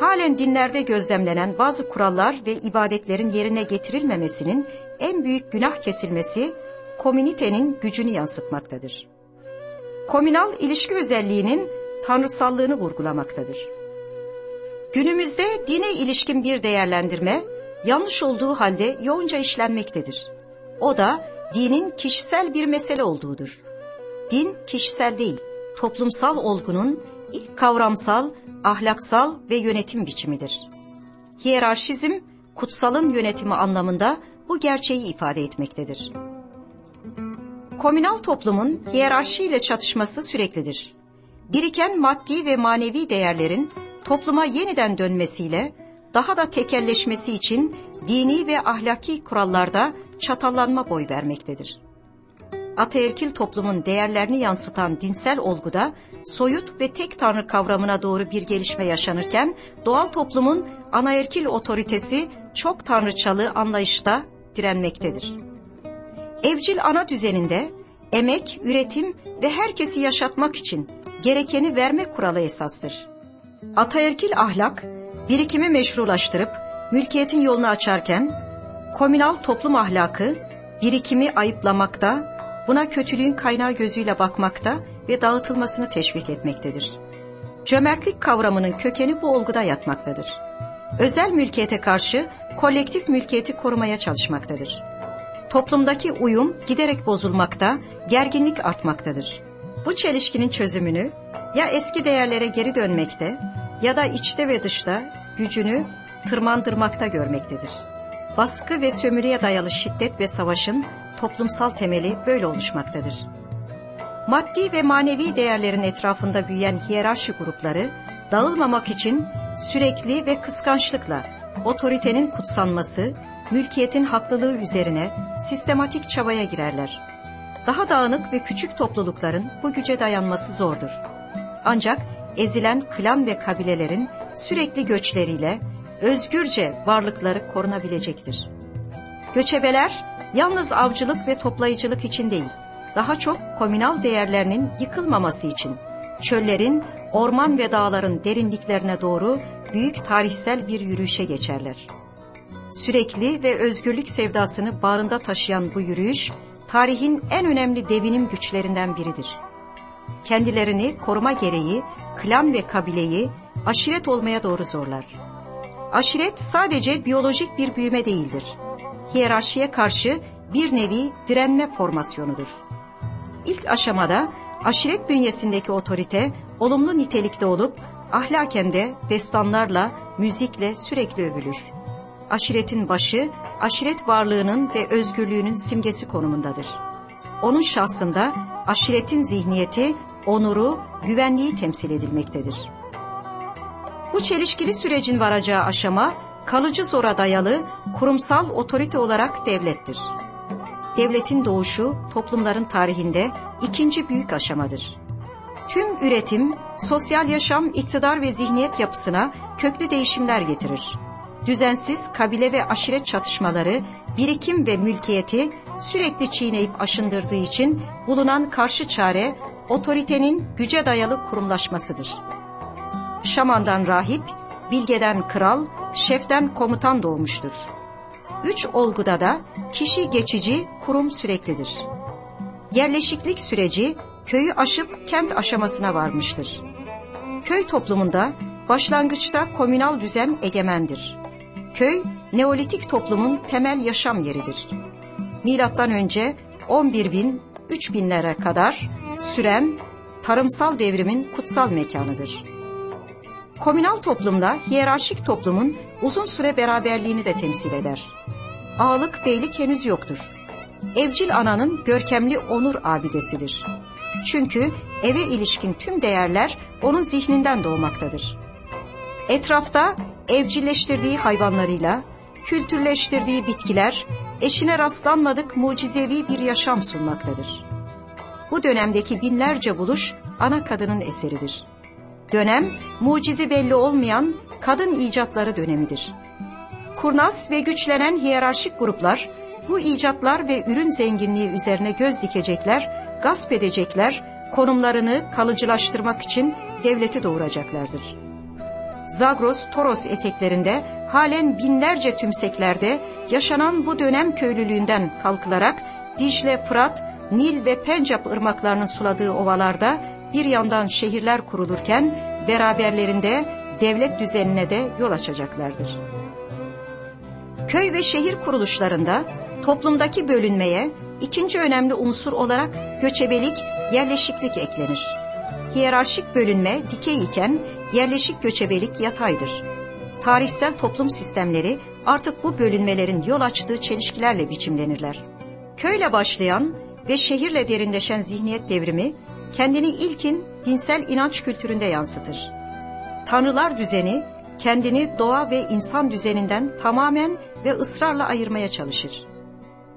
Halen dinlerde gözlemlenen bazı kurallar ve ibadetlerin yerine getirilmemesinin en büyük günah kesilmesi komünitenin gücünü yansıtmaktadır. Komünal ilişki özelliğinin tanrısallığını vurgulamaktadır. Günümüzde dine ilişkin bir değerlendirme yanlış olduğu halde yoğunca işlenmektedir. O da dinin kişisel bir mesele olduğudur. Din kişisel değil, toplumsal olgunun ilk kavramsal, ahlaksal ve yönetim biçimidir. Hiyerarşizm, kutsalın yönetimi anlamında bu gerçeği ifade etmektedir. Komünal toplumun hiyerarşi ile çatışması süreklidir. Biriken maddi ve manevi değerlerin topluma yeniden dönmesiyle daha da tekelleşmesi için dini ve ahlaki kurallarda çatallanma boy vermektedir. Ataerkil toplumun değerlerini yansıtan dinsel olguda soyut ve tek tanrı kavramına doğru bir gelişme yaşanırken doğal toplumun anaerkil otoritesi çok tanrıçalı anlayışta direnmektedir. Evcil ana düzeninde emek, üretim ve herkesi yaşatmak için gerekeni verme kuralı esastır. Ataerkil ahlak, birikimi meşrulaştırıp mülkiyetin yolunu açarken, komünal toplum ahlakı, birikimi ayıplamakta, buna kötülüğün kaynağı gözüyle bakmakta ve dağıtılmasını teşvik etmektedir. Cömertlik kavramının kökeni bu olguda yatmaktadır. Özel mülkiyete karşı kolektif mülkiyeti korumaya çalışmaktadır. Toplumdaki uyum giderek bozulmakta, gerginlik artmaktadır. Bu çelişkinin çözümünü ya eski değerlere geri dönmekte ya da içte ve dışta gücünü tırmandırmakta görmektedir. Baskı ve sömürüye dayalı şiddet ve savaşın toplumsal temeli böyle oluşmaktadır. Maddi ve manevi değerlerin etrafında büyüyen hiyerarşi grupları dağılmamak için sürekli ve kıskançlıkla otoritenin kutsanması, mülkiyetin haklılığı üzerine sistematik çabaya girerler. Daha dağınık ve küçük toplulukların bu güce dayanması zordur. Ancak ezilen klan ve kabilelerin sürekli göçleriyle özgürce varlıkları korunabilecektir. Göçebeler yalnız avcılık ve toplayıcılık için değil, daha çok komünal değerlerinin yıkılmaması için çöllerin, orman ve dağların derinliklerine doğru büyük tarihsel bir yürüyüşe geçerler. Sürekli ve özgürlük sevdasını bağrında taşıyan bu yürüyüş, tarihin en önemli devinim güçlerinden biridir. Kendilerini koruma gereği klan ve kabileyi aşiret olmaya doğru zorlar. Aşiret sadece biyolojik bir büyüme değildir. Hiyerarşiye karşı bir nevi direnme formasyonudur. İlk aşamada aşiret bünyesindeki otorite olumlu nitelikte olup ahlaken de destanlarla, müzikle sürekli övülür. Aşiretin başı, aşiret varlığının ve özgürlüğünün simgesi konumundadır. Onun şahsında aşiretin zihniyeti, onuru, güvenliği temsil edilmektedir. Bu çelişkili sürecin varacağı aşama, kalıcı zora dayalı kurumsal otorite olarak devlettir. Devletin doğuşu toplumların tarihinde ikinci büyük aşamadır. Tüm üretim, sosyal yaşam, iktidar ve zihniyet yapısına köklü değişimler getirir. Düzensiz kabile ve aşiret çatışmaları, birikim ve mülkiyeti sürekli çiğneyip aşındırdığı için bulunan karşı çare otoritenin güce dayalı kurumlaşmasıdır. Şaman'dan rahip, bilgeden kral, şeften komutan doğmuştur. Üç olguda da kişi geçici, kurum süreklidir. Yerleşiklik süreci köyü aşıp kent aşamasına varmıştır. Köy toplumunda başlangıçta komünal düzen egemendir. Köy, Neolitik toplumun temel yaşam yeridir. Milattan önce 11 bin, 3 binlere kadar süren tarımsal devrimin kutsal mekanıdır. Komünal toplumda hiyerarşik toplumun uzun süre beraberliğini de temsil eder. Ağalık beylik henüz yoktur. Evcil ananın görkemli onur abidesidir. Çünkü eve ilişkin tüm değerler onun zihninden doğmaktadır. Etrafta evcilleştirdiği hayvanlarıyla, kültürleştirdiği bitkiler, eşine rastlanmadık mucizevi bir yaşam sunmaktadır. Bu dönemdeki binlerce buluş ana kadının eseridir. Dönem, mucidi belli olmayan kadın icatları dönemidir. Kurnaz ve güçlenen hiyerarşik gruplar, bu icatlar ve ürün zenginliği üzerine göz dikecekler, gasp edecekler, konumlarını kalıcılaştırmak için devleti doğuracaklardır. Zagros, Toros eteklerinde halen binlerce tümseklerde yaşanan bu dönem köylülüğünden kalkılarak Dicle, Fırat, Nil ve Pencap ırmaklarının suladığı ovalarda bir yandan şehirler kurulurken beraberlerinde devlet düzenine de yol açacaklardır. Köy ve şehir kuruluşlarında toplumdaki bölünmeye ikinci önemli unsur olarak göçebelik, yerleşiklik eklenir. Hiyerarşik bölünme dikey iken yerleşik göçebelik yataydır. Tarihsel toplum sistemleri artık bu bölünmelerin yol açtığı çelişkilerle biçimlenirler. Köyle başlayan ve şehirle derinleşen zihniyet devrimi kendini ilkin dinsel inanç kültüründe yansıtır. Tanrılar düzeni kendini doğa ve insan düzeninden tamamen ve ısrarla ayırmaya çalışır.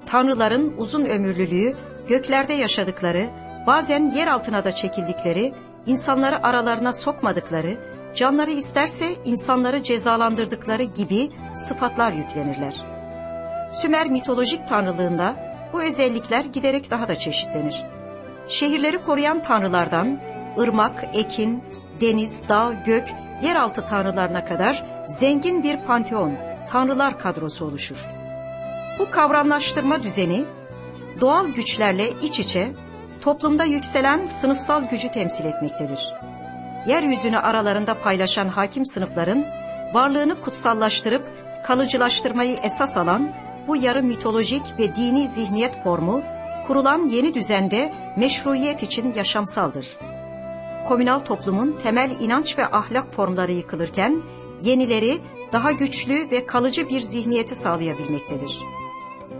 Tanrıların uzun ömürlülüğü, göklerde yaşadıkları, bazen yer altına da çekildikleri, insanları aralarına sokmadıkları, canları isterse insanları cezalandırdıkları gibi sıfatlar yüklenirler. Sümer mitolojik tanrılığında bu özellikler giderek daha da çeşitlenir. Şehirleri koruyan tanrılardan, ırmak, ekin, deniz, dağ, gök, yeraltı tanrılarına kadar zengin bir panteon, tanrılar kadrosu oluşur. Bu kavramlaştırma düzeni doğal güçlerle iç içe toplumda yükselen sınıfsal gücü temsil etmektedir. Yeryüzünü aralarında paylaşan hakim sınıfların varlığını kutsallaştırıp kalıcılaştırmayı esas alan bu yarı mitolojik ve dini zihniyet formu kurulan yeni düzende meşruiyet için yaşamsaldır. Komünal toplumun temel inanç ve ahlak formları yıkılırken yenileri daha güçlü ve kalıcı bir zihniyeti sağlayabilmektedir.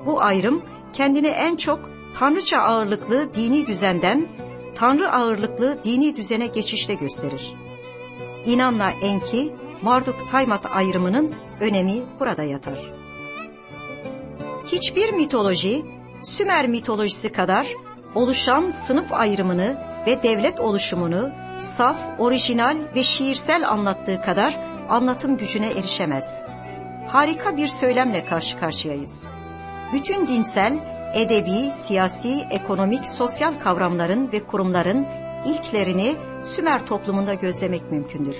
Bu ayrım kendini en çok tanrıça ağırlıklı dini düzenden tanrı ağırlıklı dini düzene geçişte gösterir. İnanla Enki, Marduk Taymat ayrımının önemi burada yatar. Hiçbir mitoloji Sümer mitolojisi kadar oluşan sınıf ayrımını ve devlet oluşumunu saf, orijinal ve şiirsel anlattığı kadar anlatım gücüne erişemez. Harika bir söylemle karşı karşıyayız. Bütün dinsel, edebi, siyasi, ekonomik, sosyal kavramların ve kurumların ilklerini Sümer toplumunda gözlemek mümkündür.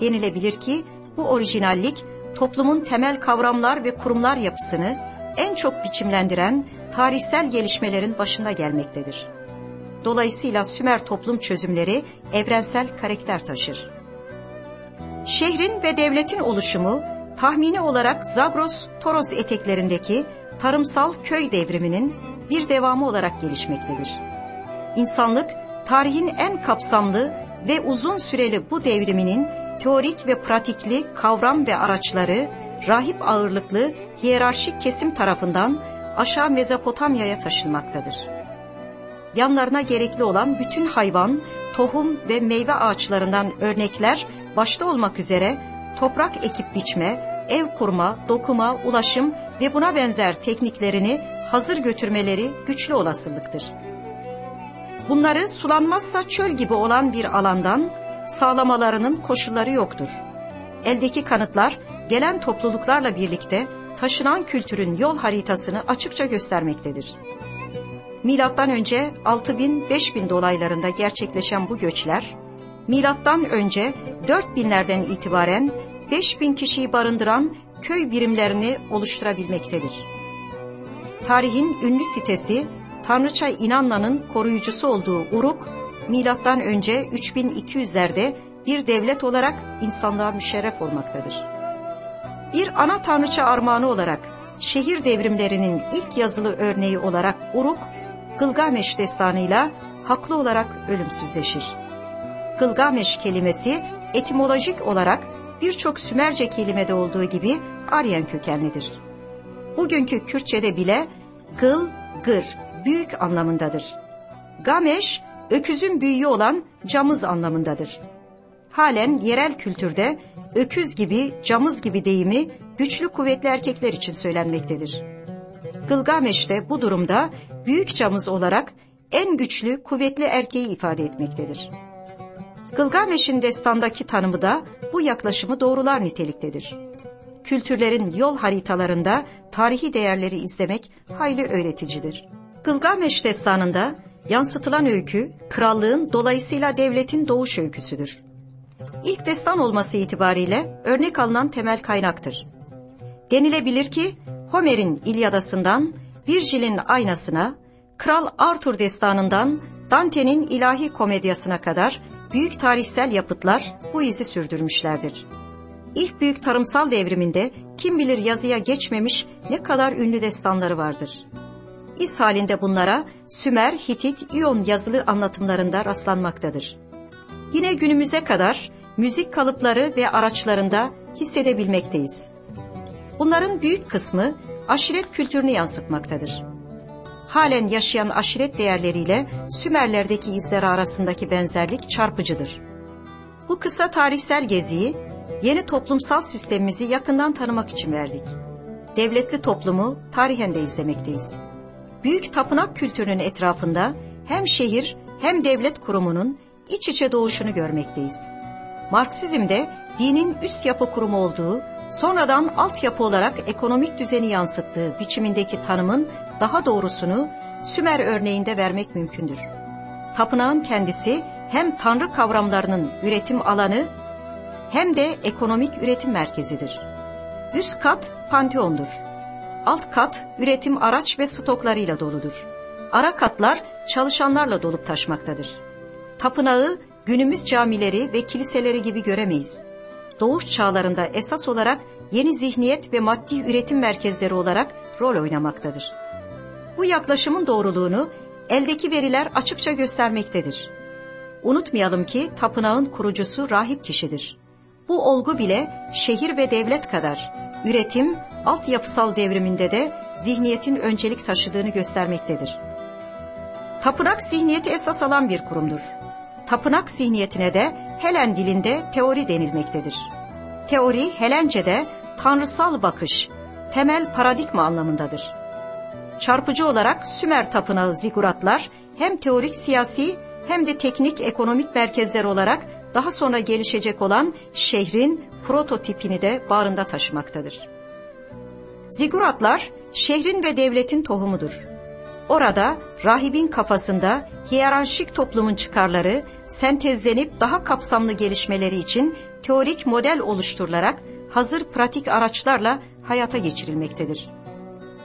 Denilebilir ki bu orijinallik toplumun temel kavramlar ve kurumlar yapısını en çok biçimlendiren tarihsel gelişmelerin başında gelmektedir. Dolayısıyla Sümer toplum çözümleri evrensel karakter taşır. Şehrin ve devletin oluşumu tahmini olarak Zagros-Toros eteklerindeki tarımsal köy devriminin bir devamı olarak gelişmektedir. İnsanlık tarihin en kapsamlı ve uzun süreli bu devriminin teorik ve pratikli kavram ve araçları rahip ağırlıklı hiyerarşik kesim tarafından aşağı Mezopotamya'ya taşınmaktadır. Yanlarına gerekli olan bütün hayvan, tohum ve meyve ağaçlarından örnekler başta olmak üzere toprak ekip biçme, ev kurma, dokuma, ulaşım ve buna benzer tekniklerini hazır götürmeleri güçlü olasılıktır. Bunları sulanmazsa çöl gibi olan bir alandan sağlamalarının koşulları yoktur. Eldeki kanıtlar gelen topluluklarla birlikte taşınan kültürün yol haritasını açıkça göstermektedir. Milattan önce 6000-5000 dolaylarında gerçekleşen bu göçler, milattan önce 4000'lerden itibaren 5000 kişiyi barındıran köy birimlerini oluşturabilmektedir. Tarihin ünlü sitesi Tanrıça İnanla'nın koruyucusu olduğu Uruk, milattan önce 3200'lerde bir devlet olarak insanlığa müşerref olmaktadır. Bir ana tanrıça armağanı olarak şehir devrimlerinin ilk yazılı örneği olarak Uruk, Gılgameş destanıyla haklı olarak ölümsüzleşir. Gılgameş kelimesi etimolojik olarak birçok Sümerce kelimede olduğu gibi Aryen kökenlidir. Bugünkü Kürtçe'de bile gıl, gır, büyük anlamındadır. Gameş, öküzün büyüğü olan camız anlamındadır. Halen yerel kültürde öküz gibi, camız gibi deyimi güçlü kuvvetli erkekler için söylenmektedir. Gılgameş de bu durumda büyük camız olarak en güçlü kuvvetli erkeği ifade etmektedir. Gılgameş'in destandaki tanımı da bu yaklaşımı doğrular niteliktedir. Kültürlerin yol haritalarında tarihi değerleri izlemek hayli öğreticidir. Gılgameş destanında yansıtılan öykü, krallığın dolayısıyla devletin doğuş öyküsüdür. İlk destan olması itibariyle örnek alınan temel kaynaktır. Denilebilir ki Homer'in İlyadası'ndan Virgil'in aynasına, Kral Arthur destanından Dante'nin ilahi komedyasına kadar büyük tarihsel yapıtlar bu izi sürdürmüşlerdir. İlk büyük tarımsal devriminde kim bilir yazıya geçmemiş ne kadar ünlü destanları vardır. İz halinde bunlara Sümer, Hitit, İyon yazılı anlatımlarında rastlanmaktadır. Yine günümüze kadar müzik kalıpları ve araçlarında hissedebilmekteyiz. Bunların büyük kısmı aşiret kültürünü yansıtmaktadır. Halen yaşayan aşiret değerleriyle Sümerlerdeki izleri arasındaki benzerlik çarpıcıdır. Bu kısa tarihsel geziyi yeni toplumsal sistemimizi yakından tanımak için verdik. Devletli toplumu tarihen de izlemekteyiz. Büyük tapınak kültürünün etrafında hem şehir hem devlet kurumunun iç içe doğuşunu görmekteyiz. Marksizmde dinin üst yapı kurumu olduğu, sonradan altyapı olarak ekonomik düzeni yansıttığı biçimindeki tanımın daha doğrusunu Sümer örneğinde vermek mümkündür. Tapınağın kendisi hem tanrı kavramlarının üretim alanı hem de ekonomik üretim merkezidir. Üst kat panteondur. Alt kat üretim araç ve stoklarıyla doludur. Ara katlar çalışanlarla dolup taşmaktadır. Tapınağı günümüz camileri ve kiliseleri gibi göremeyiz. Doğuş çağlarında esas olarak yeni zihniyet ve maddi üretim merkezleri olarak rol oynamaktadır. Bu yaklaşımın doğruluğunu eldeki veriler açıkça göstermektedir. Unutmayalım ki tapınağın kurucusu rahip kişidir. Bu olgu bile şehir ve devlet kadar üretim, altyapısal devriminde de zihniyetin öncelik taşıdığını göstermektedir. Tapınak zihniyeti esas alan bir kurumdur. Tapınak zihniyetine de Helen dilinde teori denilmektedir. Teori Helence'de tanrısal bakış, temel paradigma anlamındadır. Çarpıcı olarak Sümer tapınağı ziguratlar hem teorik siyasi hem de teknik ekonomik merkezler olarak daha sonra gelişecek olan şehrin prototipini de bağrında taşımaktadır. Ziguratlar şehrin ve devletin tohumudur. Orada rahibin kafasında hiyerarşik toplumun çıkarları sentezlenip daha kapsamlı gelişmeleri için teorik model oluşturularak hazır pratik araçlarla hayata geçirilmektedir.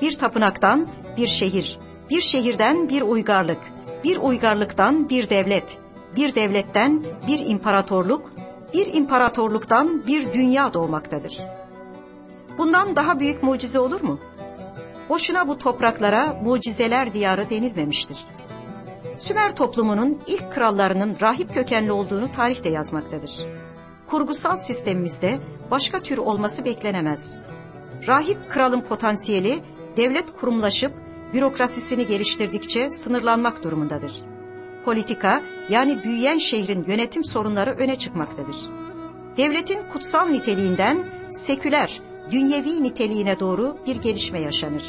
Bir tapınaktan bir şehir, bir şehirden bir uygarlık, bir uygarlıktan bir devlet, bir devletten bir imparatorluk, bir imparatorluktan bir dünya doğmaktadır. Bundan daha büyük mucize olur mu? Boşuna bu topraklara mucizeler diyarı denilmemiştir. Sümer toplumunun ilk krallarının rahip kökenli olduğunu tarihte yazmaktadır. Kurgusal sistemimizde başka tür olması beklenemez. Rahip kralın potansiyeli devlet kurumlaşıp bürokrasisini geliştirdikçe sınırlanmak durumundadır. Politika yani büyüyen şehrin yönetim sorunları öne çıkmaktadır. Devletin kutsal niteliğinden seküler, dünyevi niteliğine doğru bir gelişme yaşanır.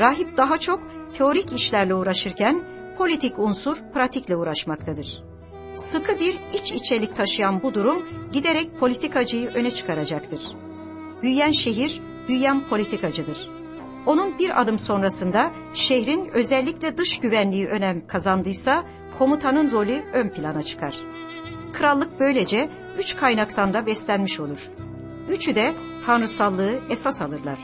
Rahip daha çok teorik işlerle uğraşırken politik unsur pratikle uğraşmaktadır. Sıkı bir iç içelik taşıyan bu durum giderek politikacıyı öne çıkaracaktır. Büyüyen şehir, büyüyen politikacıdır. Onun bir adım sonrasında şehrin özellikle dış güvenliği önem kazandıysa komutanın rolü ön plana çıkar. Krallık böylece üç kaynaktan da beslenmiş olur. Üçü de tanrısallığı esas alırlar.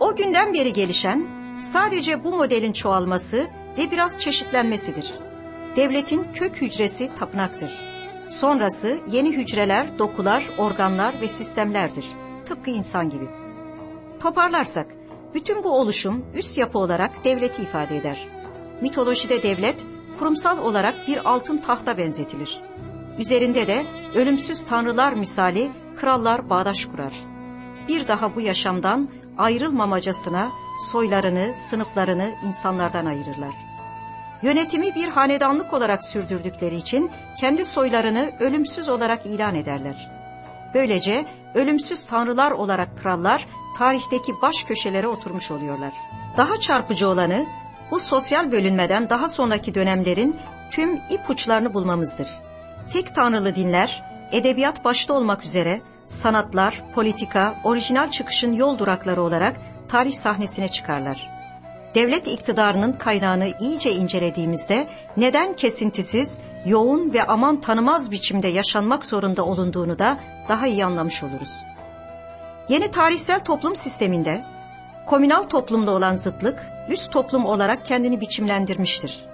O günden beri gelişen sadece bu modelin çoğalması ve biraz çeşitlenmesidir. Devletin kök hücresi tapınaktır. Sonrası yeni hücreler, dokular, organlar ve sistemlerdir. Tıpkı insan gibi. Toparlarsak, bütün bu oluşum üst yapı olarak devleti ifade eder. Mitolojide devlet, kurumsal olarak bir altın tahta benzetilir. Üzerinde de ölümsüz tanrılar misali krallar bağdaş kurar. Bir daha bu yaşamdan ayrılmamacasına soylarını, sınıflarını insanlardan ayırırlar. Yönetimi bir hanedanlık olarak sürdürdükleri için kendi soylarını ölümsüz olarak ilan ederler. Böylece ölümsüz tanrılar olarak krallar tarihteki baş köşelere oturmuş oluyorlar. Daha çarpıcı olanı bu sosyal bölünmeden daha sonraki dönemlerin tüm ipuçlarını bulmamızdır. Tek tanrılı dinler, edebiyat başta olmak üzere sanatlar, politika, orijinal çıkışın yol durakları olarak tarih sahnesine çıkarlar. Devlet iktidarının kaynağını iyice incelediğimizde neden kesintisiz, yoğun ve aman tanımaz biçimde yaşanmak zorunda olunduğunu da daha iyi anlamış oluruz. Yeni tarihsel toplum sisteminde komünal toplumda olan zıtlık üst toplum olarak kendini biçimlendirmiştir.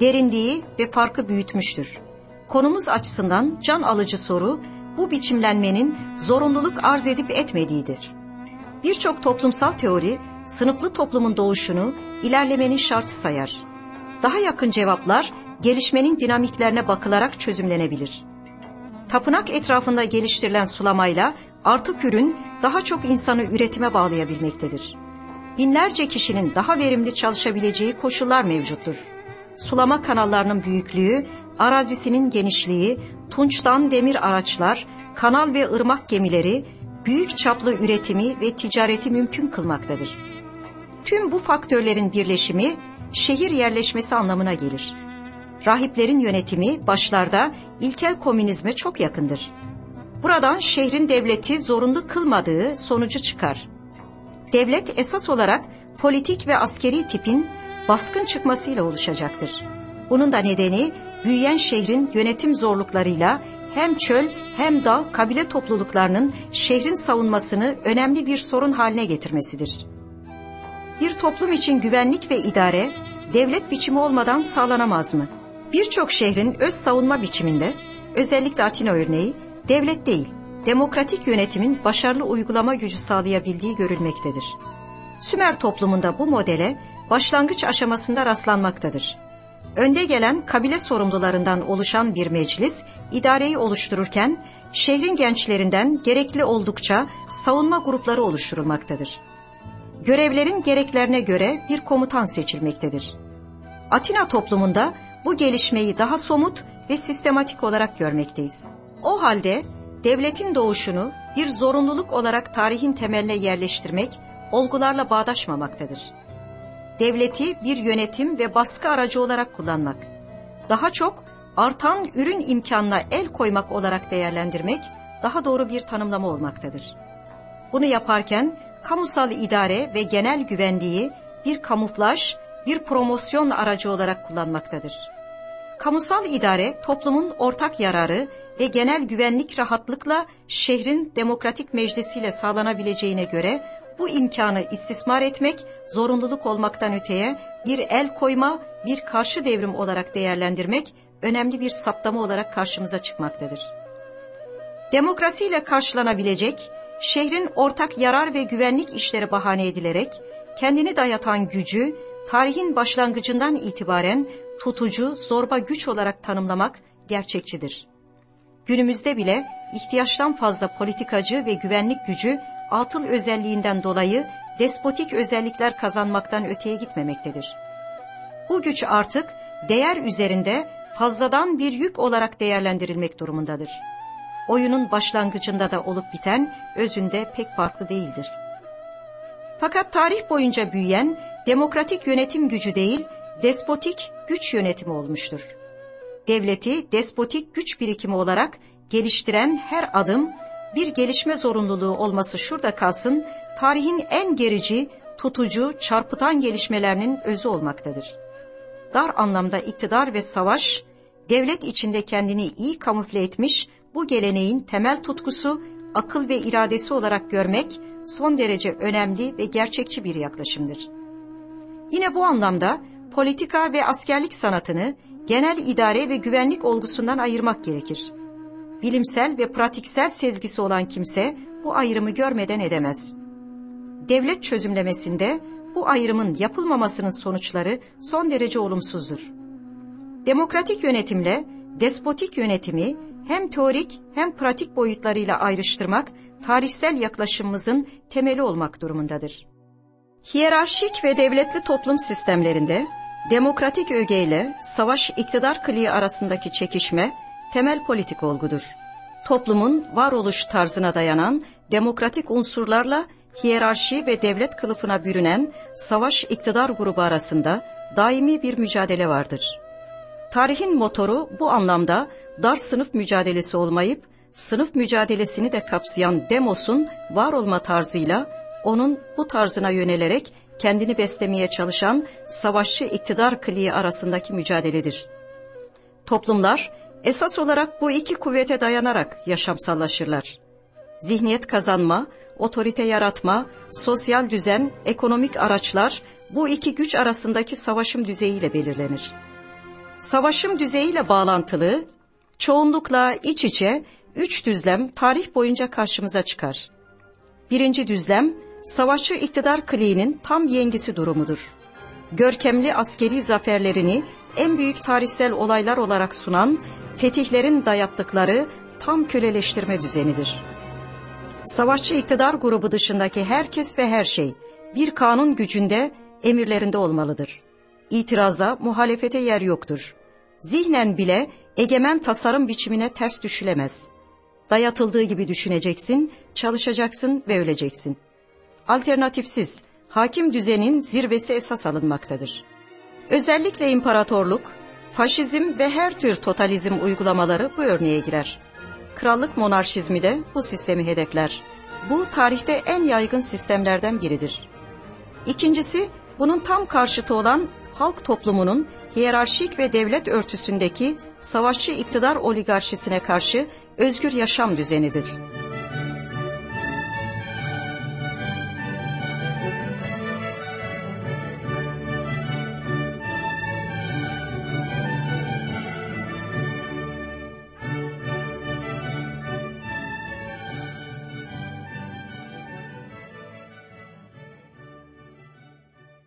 Derinliği ve farkı büyütmüştür. Konumuz açısından can alıcı soru bu biçimlenmenin zorunluluk arz edip etmediğidir. Birçok toplumsal teori sınıflı toplumun doğuşunu ilerlemenin şartı sayar. Daha yakın cevaplar gelişmenin dinamiklerine bakılarak çözümlenebilir. Tapınak etrafında geliştirilen sulamayla artık ürün daha çok insanı üretime bağlayabilmektedir. Binlerce kişinin daha verimli çalışabileceği koşullar mevcuttur. Sulama kanallarının büyüklüğü, arazisinin genişliği, tunçtan demir araçlar, kanal ve ırmak gemileri büyük çaplı üretimi ve ticareti mümkün kılmaktadır. Tüm bu faktörlerin birleşimi şehir yerleşmesi anlamına gelir. Rahiplerin yönetimi başlarda ilkel komünizme çok yakındır. Buradan şehrin devleti zorunlu kılmadığı sonucu çıkar. Devlet esas olarak politik ve askeri tipin baskın çıkmasıyla oluşacaktır. Bunun da nedeni büyüyen şehrin yönetim zorluklarıyla hem çöl hem dağ kabile topluluklarının şehrin savunmasını önemli bir sorun haline getirmesidir. Bir toplum için güvenlik ve idare devlet biçimi olmadan sağlanamaz mı? Birçok şehrin öz savunma biçiminde, özellikle Atina örneği, devlet değil, demokratik yönetimin başarılı uygulama gücü sağlayabildiği görülmektedir. Sümer toplumunda bu modele başlangıç aşamasında rastlanmaktadır. Önde gelen kabile sorumlularından oluşan bir meclis idareyi oluştururken şehrin gençlerinden gerekli oldukça savunma grupları oluşturulmaktadır. Görevlerin gereklerine göre bir komutan seçilmektedir. Atina toplumunda bu gelişmeyi daha somut ve sistematik olarak görmekteyiz. O halde devletin doğuşunu bir zorunluluk olarak tarihin temeline yerleştirmek olgularla bağdaşmamaktadır devleti bir yönetim ve baskı aracı olarak kullanmak. Daha çok artan ürün imkanına el koymak olarak değerlendirmek daha doğru bir tanımlama olmaktadır. Bunu yaparken kamusal idare ve genel güvenliği bir kamuflaj, bir promosyon aracı olarak kullanmaktadır. Kamusal idare toplumun ortak yararı ve genel güvenlik rahatlıkla şehrin demokratik meclisiyle sağlanabileceğine göre bu imkanı istismar etmek zorunluluk olmaktan öteye bir el koyma, bir karşı devrim olarak değerlendirmek önemli bir saptama olarak karşımıza çıkmaktadır. Demokrasiyle karşılanabilecek, şehrin ortak yarar ve güvenlik işleri bahane edilerek kendini dayatan gücü tarihin başlangıcından itibaren tutucu, zorba güç olarak tanımlamak gerçekçidir. Günümüzde bile ihtiyaçtan fazla politikacı ve güvenlik gücü atıl özelliğinden dolayı despotik özellikler kazanmaktan öteye gitmemektedir. Bu güç artık değer üzerinde fazladan bir yük olarak değerlendirilmek durumundadır. Oyunun başlangıcında da olup biten özünde pek farklı değildir. Fakat tarih boyunca büyüyen demokratik yönetim gücü değil, despotik güç yönetimi olmuştur. Devleti despotik güç birikimi olarak geliştiren her adım bir gelişme zorunluluğu olması şurada kalsın, tarihin en gerici, tutucu, çarpıtan gelişmelerinin özü olmaktadır. Dar anlamda iktidar ve savaş, devlet içinde kendini iyi kamufle etmiş bu geleneğin temel tutkusu, akıl ve iradesi olarak görmek son derece önemli ve gerçekçi bir yaklaşımdır. Yine bu anlamda politika ve askerlik sanatını genel idare ve güvenlik olgusundan ayırmak gerekir bilimsel ve pratiksel sezgisi olan kimse bu ayrımı görmeden edemez. Devlet çözümlemesinde bu ayrımın yapılmamasının sonuçları son derece olumsuzdur. Demokratik yönetimle despotik yönetimi hem teorik hem pratik boyutlarıyla ayrıştırmak tarihsel yaklaşımımızın temeli olmak durumundadır. Hiyerarşik ve devletli toplum sistemlerinde demokratik ögeyle savaş iktidar kliği arasındaki çekişme temel politik olgudur. toplumun varoluş tarzına dayanan demokratik unsurlarla hiyerarşi ve devlet kılıfına bürünen savaş iktidar grubu arasında daimi bir mücadele vardır. Tarihin motoru bu anlamda dar sınıf mücadelesi olmayıp, sınıf mücadelesini de kapsayan Demos'un var olma tarzıyla onun bu tarzına yönelerek kendini beslemeye çalışan savaşçı iktidar kliği arasındaki mücadeledir. Toplumlar esas olarak bu iki kuvvete dayanarak yaşamsallaşırlar. Zihniyet kazanma, otorite yaratma, sosyal düzen, ekonomik araçlar bu iki güç arasındaki savaşım düzeyiyle belirlenir. Savaşım düzeyiyle bağlantılı, çoğunlukla iç içe üç düzlem tarih boyunca karşımıza çıkar. Birinci düzlem, savaşçı iktidar kliğinin tam yengisi durumudur. Görkemli askeri zaferlerini en büyük tarihsel olaylar olarak sunan fetihlerin dayattıkları tam köleleştirme düzenidir. Savaşçı iktidar grubu dışındaki herkes ve her şey bir kanun gücünde, emirlerinde olmalıdır. İtiraza, muhalefete yer yoktur. Zihnen bile egemen tasarım biçimine ters düşülemez. Dayatıldığı gibi düşüneceksin, çalışacaksın ve öleceksin. Alternatifsiz, hakim düzenin zirvesi esas alınmaktadır. Özellikle imparatorluk, faşizm ve her tür totalizm uygulamaları bu örneğe girer. Krallık monarşizmi de bu sistemi hedefler. Bu tarihte en yaygın sistemlerden biridir. İkincisi, bunun tam karşıtı olan halk toplumunun hiyerarşik ve devlet örtüsündeki savaşçı iktidar oligarşisine karşı özgür yaşam düzenidir.